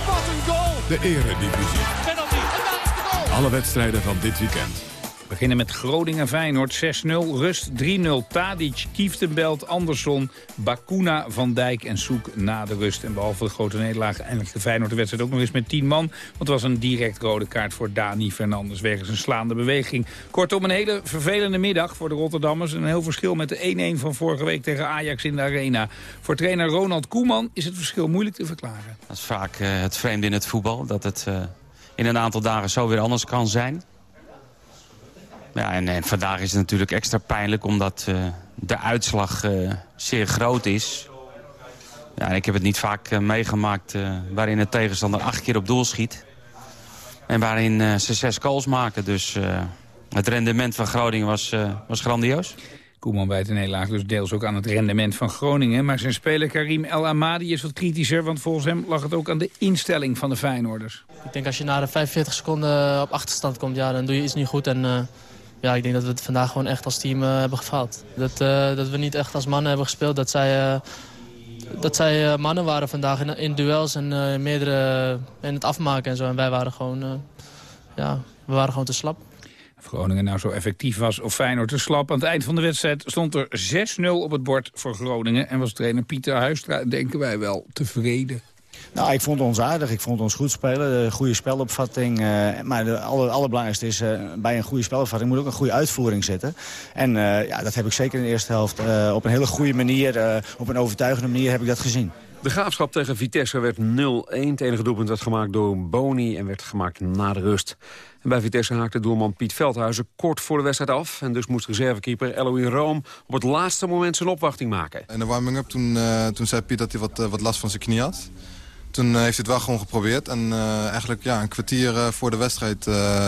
Wat een goal! De eredivisie. Penalty. En daar is de goal! Alle wedstrijden van dit weekend. Beginnen met Groningen-Feyenoord 6-0, rust 3-0. Tadic, Kieftenbelt, Andersson, Bakuna, Van Dijk en Soek na de rust. En behalve de grote nederlaag eindigde Feyenoord de wedstrijd ook nog eens met 10 man. Want het was een direct rode kaart voor Dani Fernandes wegens een slaande beweging. Kortom, een hele vervelende middag voor de Rotterdammers. Een heel verschil met de 1-1 van vorige week tegen Ajax in de Arena. Voor trainer Ronald Koeman is het verschil moeilijk te verklaren. Dat is vaak eh, het vreemde in het voetbal. Dat het eh, in een aantal dagen zo weer anders kan zijn. Ja, en, en vandaag is het natuurlijk extra pijnlijk omdat eh, de uitslag eh, zeer groot is. Ja, en ik heb het niet vaak eh, meegemaakt eh, waarin de tegenstander acht keer op doel schiet. En waarin eh, ze zes goals maken. Dus eh, het rendement van Groningen was, eh, was grandioos. Koeman bijt een nederlaag dus deels ook aan het rendement van Groningen. Maar zijn speler Karim El Amadi is wat kritischer... want volgens hem lag het ook aan de instelling van de Feyenoorders. Ik denk als je na de 45 seconden op achterstand komt, ja, dan doe je iets niet goed. En eh, ja, ik denk dat we het vandaag gewoon echt als team eh, hebben gefaald. Dat, eh, dat we niet echt als mannen hebben gespeeld. Dat zij, eh, dat zij mannen waren vandaag in, duels en meerdere in het afmaken en zo. En wij waren gewoon, ja, we waren gewoon te slap. Of Groningen nou zo effectief was of Feyenoord te slap. Aan het eind van de wedstrijd stond er 6-0 op het bord voor Groningen. En was trainer Pieter Huistra, denken wij wel, tevreden. Nou, ik vond ons aardig. Ik vond ons goed spelen. De goede spelopvatting. eh, maar de aller, allerbelangrijkste is, eh, bij een goede spelopvatting moet ook een goede uitvoering zitten. En eh, ja, dat heb ik zeker in de eerste helft eh, op een hele goede manier, eh, op een overtuigende manier heb ik dat gezien. De graafschap tegen Vitesse werd 0-1. Het enige doelpunt werd gemaakt door Boni en werd gemaakt na de rust. En bij Vitesse haakte doelman Piet Veldhuizen kort voor de wedstrijd af. En dus moest reservekeeper Eloy Room op het laatste moment zijn opwachting maken. In de warming-up toen, eh, toen zei Piet dat hij wat, eh, wat last van zijn knie had. Toen eh, heeft hij het wel gewoon geprobeerd. En eh, eigenlijk ja, een kwartier eh, voor de wedstrijd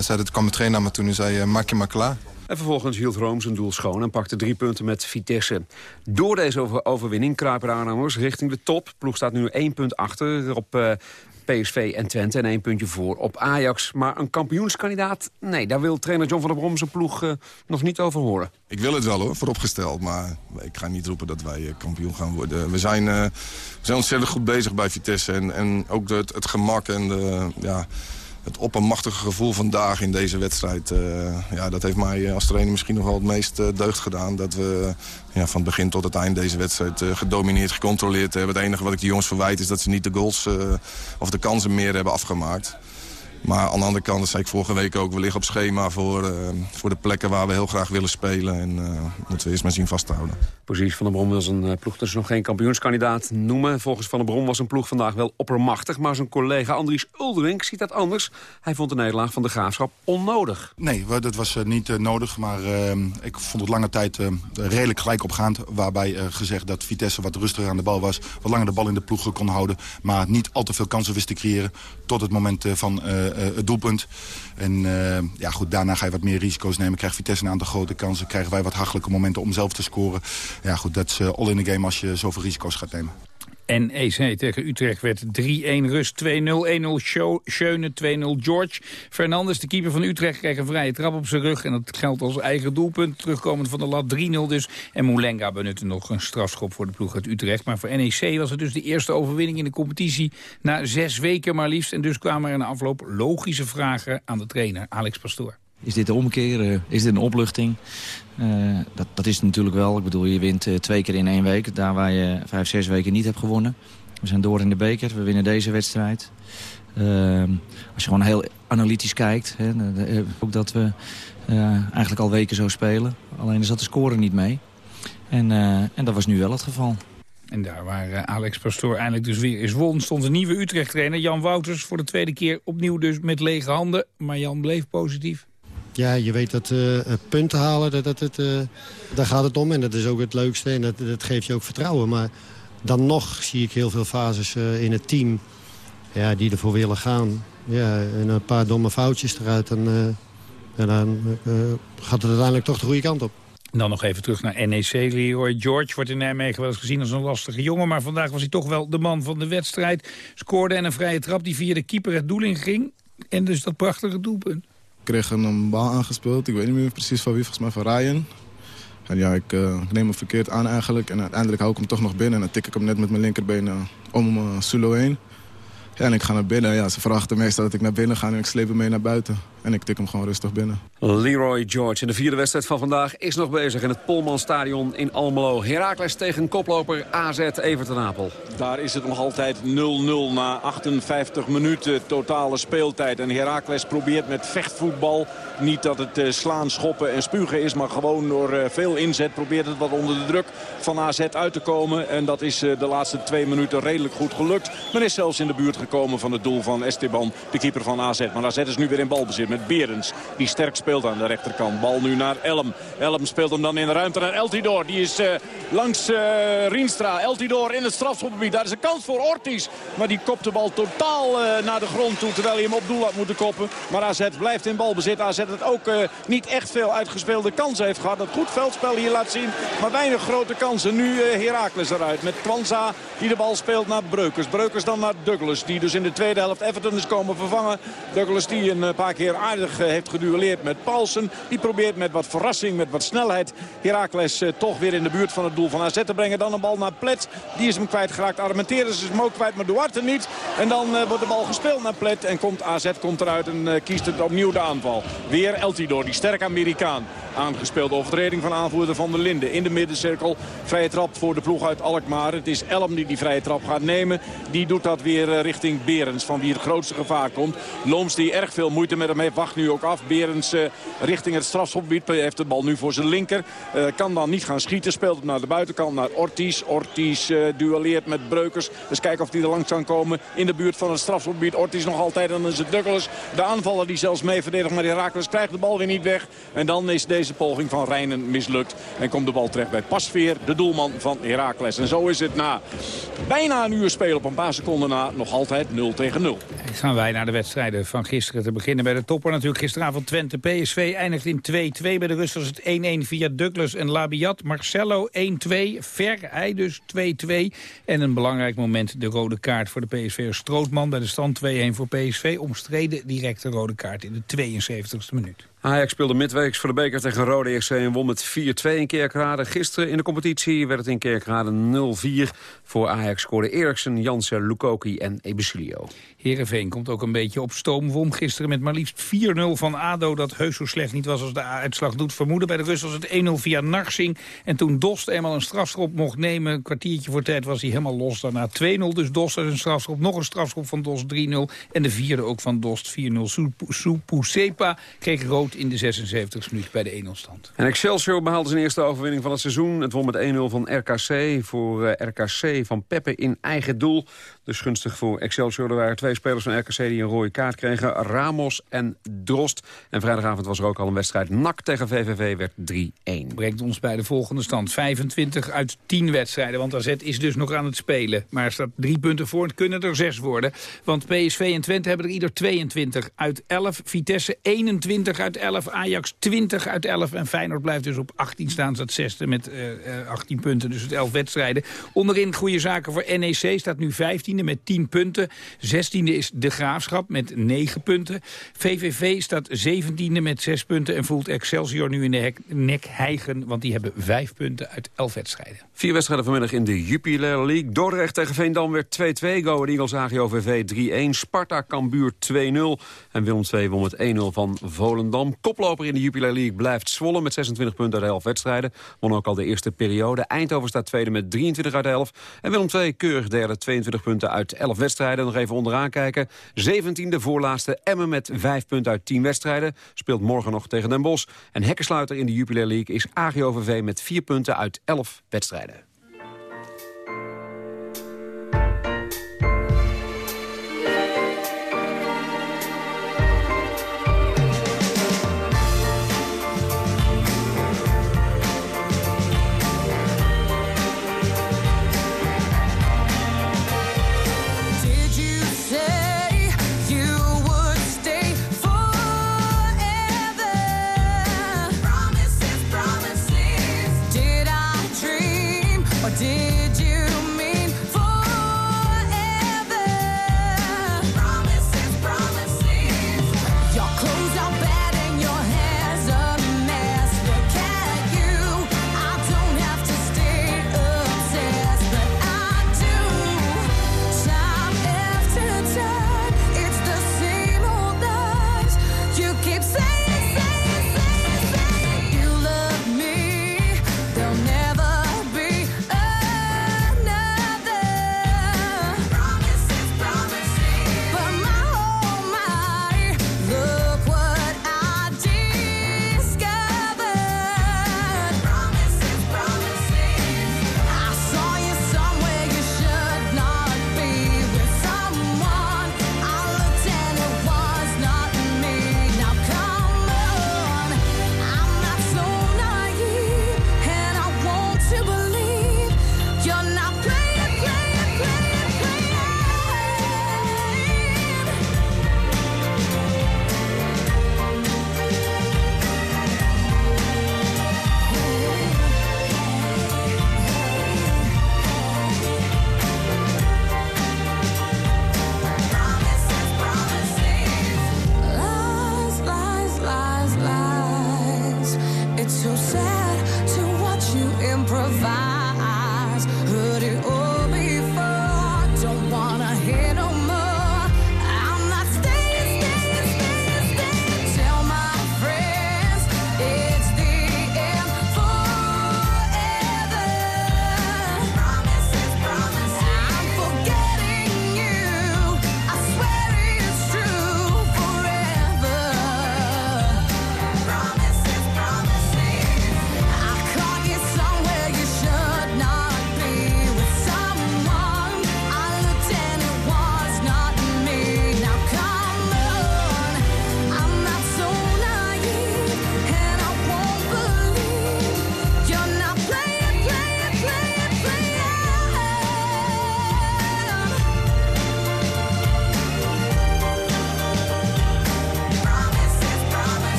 zei het, kwam de trainer naar me toe en zei maak je maar klaar. En vervolgens hield Room zijn doel schoon en pakte drie punten met Vitesse. Door deze over- overwinning kruipen de richting de top. Ploeg staat nu één punt achter op PSV en Twente en één puntje voor op Ajax. Maar een kampioenskandidaat, nee, daar wil trainer John van der Brom zijn ploeg eh, nog niet over horen. Ik wil het wel hoor, vooropgesteld. Maar ik ga niet roepen dat wij eh, kampioen gaan worden. We zijn, eh, we zijn ontzettend goed bezig bij Vitesse. En, en ook het, het gemak en de, ja, het oppermachtige gevoel vandaag in deze wedstrijd. eh, ja, dat heeft mij als trainer misschien nog wel het meest eh, deugd gedaan. Dat we ja, van het begin tot het eind deze wedstrijd eh, gedomineerd, gecontroleerd hebben. Het enige wat ik de jongens verwijt is dat ze niet de goals eh, of de kansen meer hebben afgemaakt. Maar aan de andere kant, dat zei ik vorige week ook, we liggen op schema voor, eh, voor de plekken waar we heel graag willen spelen. En eh, moeten we eerst maar zien vast te houden. Precies, Van der Brom wil zijn eh, ploeg dus nog geen kampioenskandidaat noemen. Volgens Van der Brom was zijn ploeg vandaag wel oppermachtig... maar zijn collega Andries Uldering ziet dat anders. Hij vond de nederlaag van de Graafschap onnodig. Nee, dat was niet nodig. Maar eh, ik vond het lange tijd eh, redelijk gelijk opgaand. Waarbij eh, gezegd dat Vitesse wat rustiger aan de bal was. Wat langer de bal in de ploeg kon houden. Maar niet al te veel kansen wist te creëren. Tot het moment van het doelpunt. En eh, ja, goed, daarna ga je wat meer risico's nemen. Krijgt Vitesse een aantal grote kansen. Krijgen wij wat hachelijke momenten om zelf te scoren. Ja goed, dat is eh, all in the game als je zoveel risico's gaat nemen. NEC tegen Utrecht werd 3-1 rust, 2-0, 1-0 Schö- Schöne, 2-0 George. Fernandes, de keeper van Utrecht, kreeg een vrije trap op zijn rug. En dat geldt als eigen doelpunt, terugkomend van de lat 3-0 dus. En Moulenga benutte nog een strafschop voor de ploeg uit Utrecht. Maar voor NEC was het dus de eerste overwinning in de competitie... na zes weken maar liefst. En dus kwamen er in de afloop logische vragen aan de trainer, Alex Pastoor. Is dit de omkeer? Eh, is dit een opluchting? Eh, dat, dat is het natuurlijk wel. Ik bedoel, je wint eh, twee keer in één week. Daar waar je vijf, zes weken niet hebt gewonnen. We zijn door in de beker. We winnen deze wedstrijd. Ehm, als je gewoon heel analytisch kijkt. Hè, ook dat we eigenlijk al weken zo spelen. Alleen er zat de score niet mee. En, en dat was nu wel het geval. En daar waar Alex Pastoor eindelijk dus weer is won... stond een nieuwe Utrecht-trainer, Jan Wouters... voor de tweede keer opnieuw dus met lege handen. Maar Jan bleef positief. Ja, je weet dat eh, punten halen, dat, dat, het, eh, daar gaat het om. En dat is ook het leukste en dat, dat geeft je ook vertrouwen. Maar dan nog zie ik heel veel fases in het team ja, die ervoor willen gaan. Ja, en een paar domme foutjes eruit, eh, ja, dan gaat het uiteindelijk toch de goede kant op. Dan nog even terug naar NEC. Leroy George wordt in Nijmegen wel eens gezien als een lastige jongen. Maar vandaag was hij toch wel de man van de wedstrijd. Scoorde en een vrije trap die via de keeper het doel in ging. En dus dat prachtige doelpunt. Kreeg een bal aangespeeld. Ik weet niet meer precies van wie, volgens mij van Ryan. En ja, ik, eh, ik neem hem verkeerd aan eigenlijk. En uiteindelijk hou ik hem toch nog binnen. En dan tik ik hem net met mijn linkerbeen uh, om uh, Sulo heen. Ja, en ik ga naar binnen. Ja, ze verwachten meestal dat ik naar binnen ga en ik sleep hem mee naar buiten. En ik tik hem gewoon rustig binnen. Leroy George in de vierde wedstrijd van vandaag is nog bezig in het Polmanstadion in Almelo. Heracles tegen koploper AZ Everton Apel. Daar is het nog altijd 0-0 na 58 minuten totale speeltijd. En Heracles probeert met vechtvoetbal, niet dat het uh, slaan, schoppen en spugen is... maar gewoon door uh, veel inzet probeert het wat onder de druk van AZ uit te komen. En dat is uh, de laatste twee minuten redelijk goed gelukt. Men is zelfs in de buurt gekomen van het doel van Esteban, de keeper van AZ. Maar AZ is nu weer in balbezit met Berens, die sterk speelt aan de rechterkant. Bal nu naar Elm. Elm speelt hem dan in de ruimte naar Eltidoor. Die is uh, langs uh, Rienstra. Eltidoor in het strafschopgebied. Daar is een kans voor Ortiz. Maar die kopt de bal totaal uh, naar de grond toe. Terwijl hij hem op doel had moeten koppen. Maar AZ blijft in balbezit. AZ het ook niet echt veel uitgespeelde kansen heeft gehad. Dat goed veldspel hier laat zien. Maar weinig grote kansen. Nu Heracles eruit. Met Kwanza die de bal speelt naar Breukers. Breukers dan naar Douglas. Die dus in de tweede helft Everton is komen vervangen. Douglas die een paar keer aardig heeft geduelleerd met Paulsen. Die probeert met wat verrassing, met wat snelheid Heracles uh, toch weer in de buurt van het doel van AZ te brengen. Dan een bal naar Plet. Die is hem kwijtgeraakt. Armenteres is hem ook kwijt, maar Duarte niet. En dan uh, wordt de bal gespeeld naar Plet. En komt AZ komt eruit en kiest het opnieuw de aanval. Weer Eltidoor, die sterk Amerikaan. Aangespeelde overtreding van aanvoerder van der Linden. In de middencirkel. Vrije trap voor de ploeg uit Alkmaar. Het is Elm die die vrije trap gaat nemen. Die doet dat weer richting Berens. Van wie het grootste gevaar komt. Looms die erg veel moeite met hem heeft. Wacht nu ook af. Berens uh, richting het strafschopgebied. Heeft de bal nu voor zijn linker. Uh, kan dan niet gaan schieten. Speelt hem naar de buitenkant naar Ortiz. Ortiz uh, duelleert met Breukers. Dus kijken of hij er langs kan komen. In de buurt van het strafschopgebied. Ortiz nog altijd. En dan is het Douglas. De aanvaller die zelfs mee verdedigt. Maar Herakles krijgt de bal weer niet weg. En dan is deze poging van Rijnen mislukt. En komt de bal terecht bij Pasveer. De doelman van Herakles. En zo is het na bijna een uur spelen op een paar seconden na. Nog altijd 0 tegen 0. Dan gaan wij naar de wedstrijden van gisteren te beginnen bij de topper. Natuurlijk gisteravond Twente PSV eindigt in 2-2. Bij de rust was het 1-1 via Douglas en Labiat. Marcelo 1-2. Ver, hij dus 2-2. En een belangrijk moment de rode kaart voor de PSV. Strootman bij de stand 2-1 voor PSV. Omstreden directe rode kaart in de 72e minuut. Ajax speelde midweeks voor de beker tegen Rode EC en won met 4-2 in Kerkrade. Gisteren in de competitie werd het in Kerkrade 0-4. Voor Ajax scoorden Eriksen, Jansen, Lukoki en Ebesilio. Heerenveen komt ook een beetje op stoom. Won gisteren met maar liefst 4-0 van ADO. Dat heus zo slecht niet was als de uitslag doet vermoeden. Bij de rust was het 1-0 via Narsing. En toen Dost eenmaal een strafschop mocht nemen... een kwartiertje voor tijd was hij helemaal los. Daarna 2-0 dus Dost uit een strafschop. Nog een strafschop van Dost 3-0. En de vierde ook van Dost 4-0. Supusepa kreeg rood in de 76 minuut bij de 1-0 stand. En Excelsior behaalde zijn eerste overwinning van het seizoen. Het won met 1-0 van RKC. Voor uh, RKC van Peppe in eigen doel. Dus gunstig voor Excelsior. Er waren twee spelers van RKC die een rode kaart kregen. Ramos en Drost. En vrijdagavond was er ook al een wedstrijd. NAC tegen VVV werd 3-1. Brengt ons bij de volgende stand. 25 uit 10 wedstrijden. Want AZ is dus nog aan het spelen. Maar er staat drie punten voor. Het kunnen er zes worden. Want PSV en Twente hebben er ieder 22 uit 11. Vitesse 21 uit 11. Ajax 20 uit 11. En Feyenoord blijft dus op 18 staan. Staat zesde met uh, 18 punten. Dus het 11 wedstrijden. Onderin goede zaken voor NEC. Staat nu 15 met 10 punten. 16e is De Graafschap met 9 punten. VVV staat 17e met 6 punten en voelt Excelsior nu in de nek hijgen... want die hebben 5 punten uit 11 wedstrijden. Vier wedstrijden vanmiddag in de Jupiler League. Dordrecht tegen Veendam werd 2-2. Go Eagles AGOVV 3-1. Sparta Cambuur 2-0. En Willem II won met 1-0 van Volendam. Koploper in de Jupiler League blijft Zwolle met 26 punten uit 11 wedstrijden. Won ook al de eerste periode. Eindhoven staat tweede met 23 uit 11. En Willem II keurig derde 22 punten uit 11 wedstrijden. Nog even onderaan kijken. 17e voorlaatste Emmen met 5 punten uit 10 wedstrijden. Speelt morgen nog tegen Den Bosch. En hekkensluiter in de Jupiler League is AGOVV met 4 punten uit 11 wedstrijden.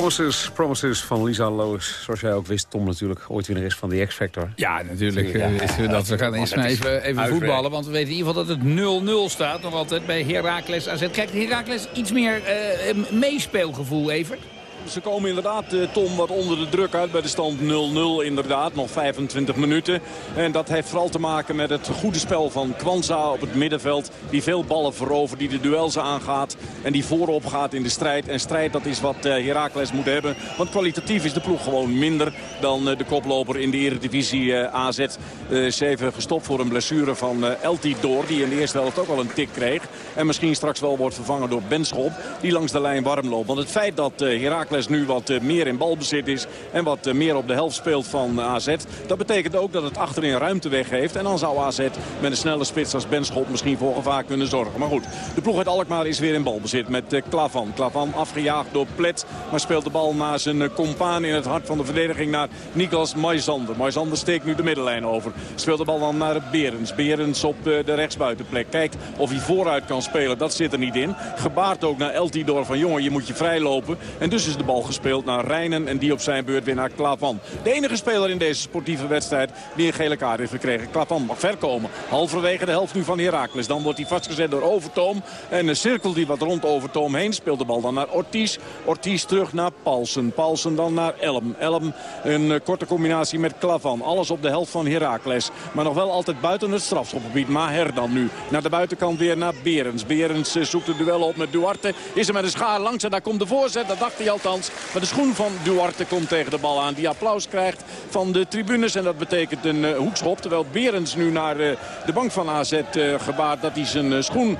Promises, Promises van Lisa Loos. Zoals jij ook wist, Tom natuurlijk, ooit winnares van de X-Factor. Ja, natuurlijk. Ja. Is dat. We gaan eens even, even voetballen, want we weten in ieder geval dat het 0-0 staat. Nog altijd bij Heracles AZ. Krijgt Heracles iets meer uh, meespeelgevoel, even? Ze komen inderdaad, eh, Tom, wat onder de druk uit bij de stand 0-0 inderdaad. Nog 25 minuten. En dat heeft vooral te maken met het goede spel van Kwanza op het middenveld. Die veel ballen verovert, die de duels aangaat. En die voorop gaat in de strijd. En strijd dat is wat eh, Heracles moet hebben. Want kwalitatief is de ploeg gewoon minder dan eh, de koploper in de eredivisie AZ. Even gestopt voor een blessure van Eltidoor. Die in de eerste helft ook al een tik kreeg. En misschien straks wel wordt vervangen door Benschop. Die langs de lijn warm loopt. Want het feit dat Heracles nu wat eh, meer in balbezit is. En wat eh, meer op de helft speelt van AZ. Dat betekent ook dat het achterin ruimte weg heeft. En dan zou AZ met een snelle spits als Benschop misschien voor gevaar kunnen zorgen. Maar goed, de ploeg uit Alkmaar is weer in balbezit met eh, Klavan. Klavan afgejaagd door Plet. Maar speelt de bal naar zijn compaan in het hart van de verdediging naar Niklas Maisander. Maisander steekt nu de middenlijn over. Speelt de bal dan naar Berens. Berens op de rechtsbuitenplek. Kijkt of hij vooruit kan spelen. Dat zit er niet in. Gebaart ook naar Eltidoor van jongen je moet je vrijlopen. En dus is de bal gespeeld naar Rijnen. En die op zijn beurt weer naar Klavan. De enige speler in deze sportieve wedstrijd die een gele kaart heeft gekregen. Klavan mag ver komen. Halverwege de helft nu van Heracles. Dan wordt hij vastgezet door Overtoom. En een cirkel die wat rond Overtoom heen. Speelt de bal dan naar Ortiz. Ortiz terug naar Paulsen. Paulsen dan naar Elm. Elm een eh, korte combinatie met Klavan. Alles op de helft van Heracles. Maar nog wel altijd buiten het strafschopgebied. Maher dan nu. Naar de buitenkant weer naar Berens. Berens eh, zoekt het duel op met Duarte. Is er met een schaar langs en daar komt de voorzet. Dat dacht hij Maar de schoen van Duarte komt tegen de bal aan. Die applaus krijgt van de tribunes. En dat betekent een uh, hoekschop. Terwijl Berends nu naar uh, de bank van AZ uh, eh, gebaart dat hij zijn schoen...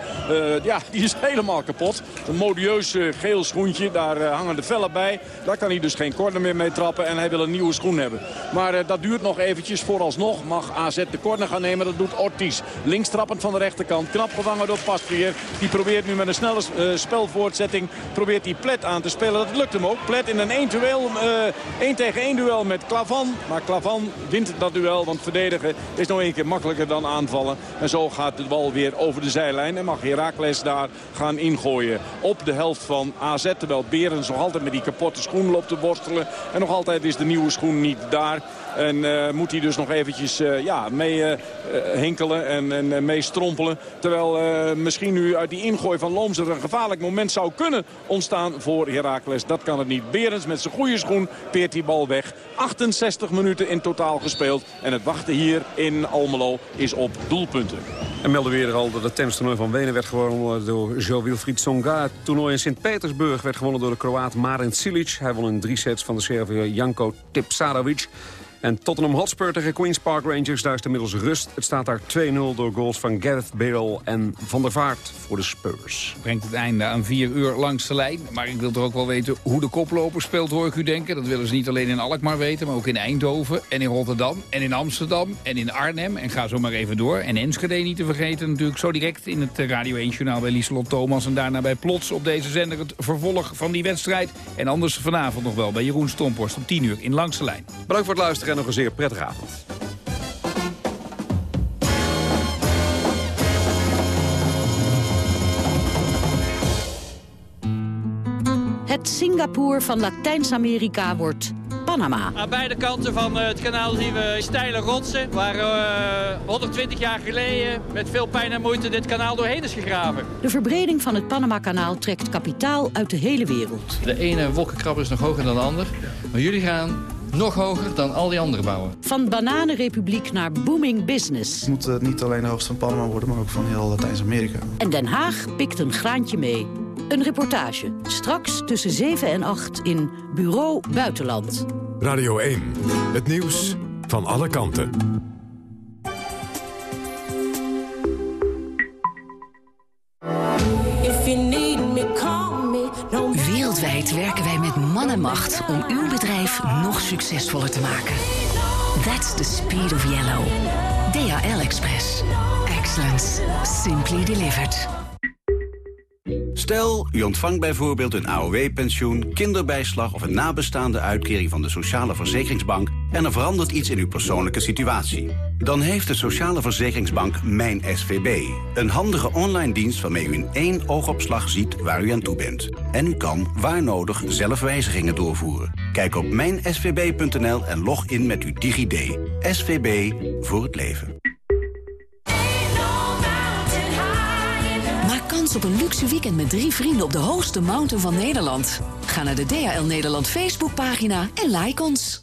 ja, [laughs] die is helemaal kapot. Een modieus geel schoentje. Daar hangen de vellen bij. Daar kan hij dus geen corner meer mee trappen. En hij wil een nieuwe schoen hebben. Maar dat duurt nog eventjes. Vooralsnog mag AZ de corner gaan nemen. Dat doet Ortiz. Links trappend van de rechterkant. Knap gevangen door Pasveer. Die probeert nu met een snelle spelvoortzetting... probeert die plet aan te spelen. Dat lukt hem ook. Plet in een 1 duel, uh, 1 tegen 1 duel met Klavan. Maar Klavan wint dat duel, want verdedigen is nog een keer makkelijker dan aanvallen. En zo gaat de bal weer over de zijlijn. En mag Heracles daar gaan ingooien op de helft van AZ. Terwijl Berens nog altijd met die kapotte schoen loopt te worstelen. En nog altijd is de nieuwe schoen niet daar. En uh, moet hij dus nog eventjes uh, ja, mee uh, hinkelen en, en mee strompelen. Terwijl misschien nu uit die ingooi van Looms er een gevaarlijk moment zou kunnen ontstaan voor Heracles. Dat kan het niet. Berens met zijn goede schoen peert die bal weg. 68 minuten in totaal gespeeld. En het wachten hier in Almelo is op doelpunten. En melden we eerder al dat het tennistoernooi van Wenen werd gewonnen door Jo Wilfried Tsonga. Het toernooi in Sint-Petersburg werd gewonnen door de Kroaat Marin Cilic. Hij won in drie sets van de Serviër Janko Tipsarevic. En Tottenham Hotspur tegen Queen's Park Rangers, daar is inmiddels rust. Het staat daar 2-0 door goals van Gareth Bale en Van der Vaart voor de Spurs. Brengt het einde aan vier uur langs de lijn. Maar ik wil toch ook wel weten hoe de koploper speelt, hoor ik u denken. Dat willen ze niet alleen in Alkmaar weten, maar ook in Eindhoven en in Rotterdam en in Amsterdam en in Arnhem. En ga zo maar even door. En Enschede niet te vergeten natuurlijk zo direct in het Radio 1-journaal bij Lieselot Thomas. En daarna bij Plots op deze zender het vervolg van die wedstrijd. En anders vanavond nog wel bij Jeroen Stomporst om 10 uur in Langs de Lijn. Bedankt voor het luisteren en nog een zeer prettige avond. Het Singapore van Latijns-Amerika wordt Panama. Aan beide kanten van eh, het kanaal zien we steile rotsen... waar uh, eh, 120 jaar geleden met veel pijn en moeite dit kanaal doorheen is gegraven. De verbreding van het Panama-kanaal trekt kapitaal uit de hele wereld. De ene wolkenkrabber is nog hoger dan de ander. Maar jullie gaan nog hoger dan al die andere bouwen. Van bananenrepubliek naar booming business. Het moet uh, niet alleen de hoogste van Panama worden, maar ook van heel Latijns-Amerika. En Den Haag pikt een graantje mee. Een reportage. Straks tussen 7 en 8 in Bureau Buitenland. Radio 1. Het nieuws van alle kanten. Man en macht om uw bedrijf nog succesvoller te maken. That's the speed of yellow. DHL Express. Excellence. Simply delivered. Stel, u ontvangt bijvoorbeeld een AOW-pensioen, kinderbijslag... of een nabestaande uitkering van de Sociale Verzekeringsbank en er verandert iets in uw persoonlijke situatie. Dan heeft de Sociale Verzekeringsbank Mijn SVB. Een handige online dienst waarmee u in één oogopslag ziet waar u aan toe bent. En u kan, waar nodig, zelf wijzigingen doorvoeren. Kijk op mijnsvb.nl en log in met uw DigiD. SVB voor het leven. Maak kans op een luxe weekend met drie vrienden op de hoogste mountain van Nederland. Ga naar de DHL Nederland Facebookpagina en like ons.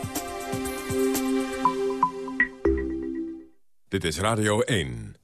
Dit is Radio 1.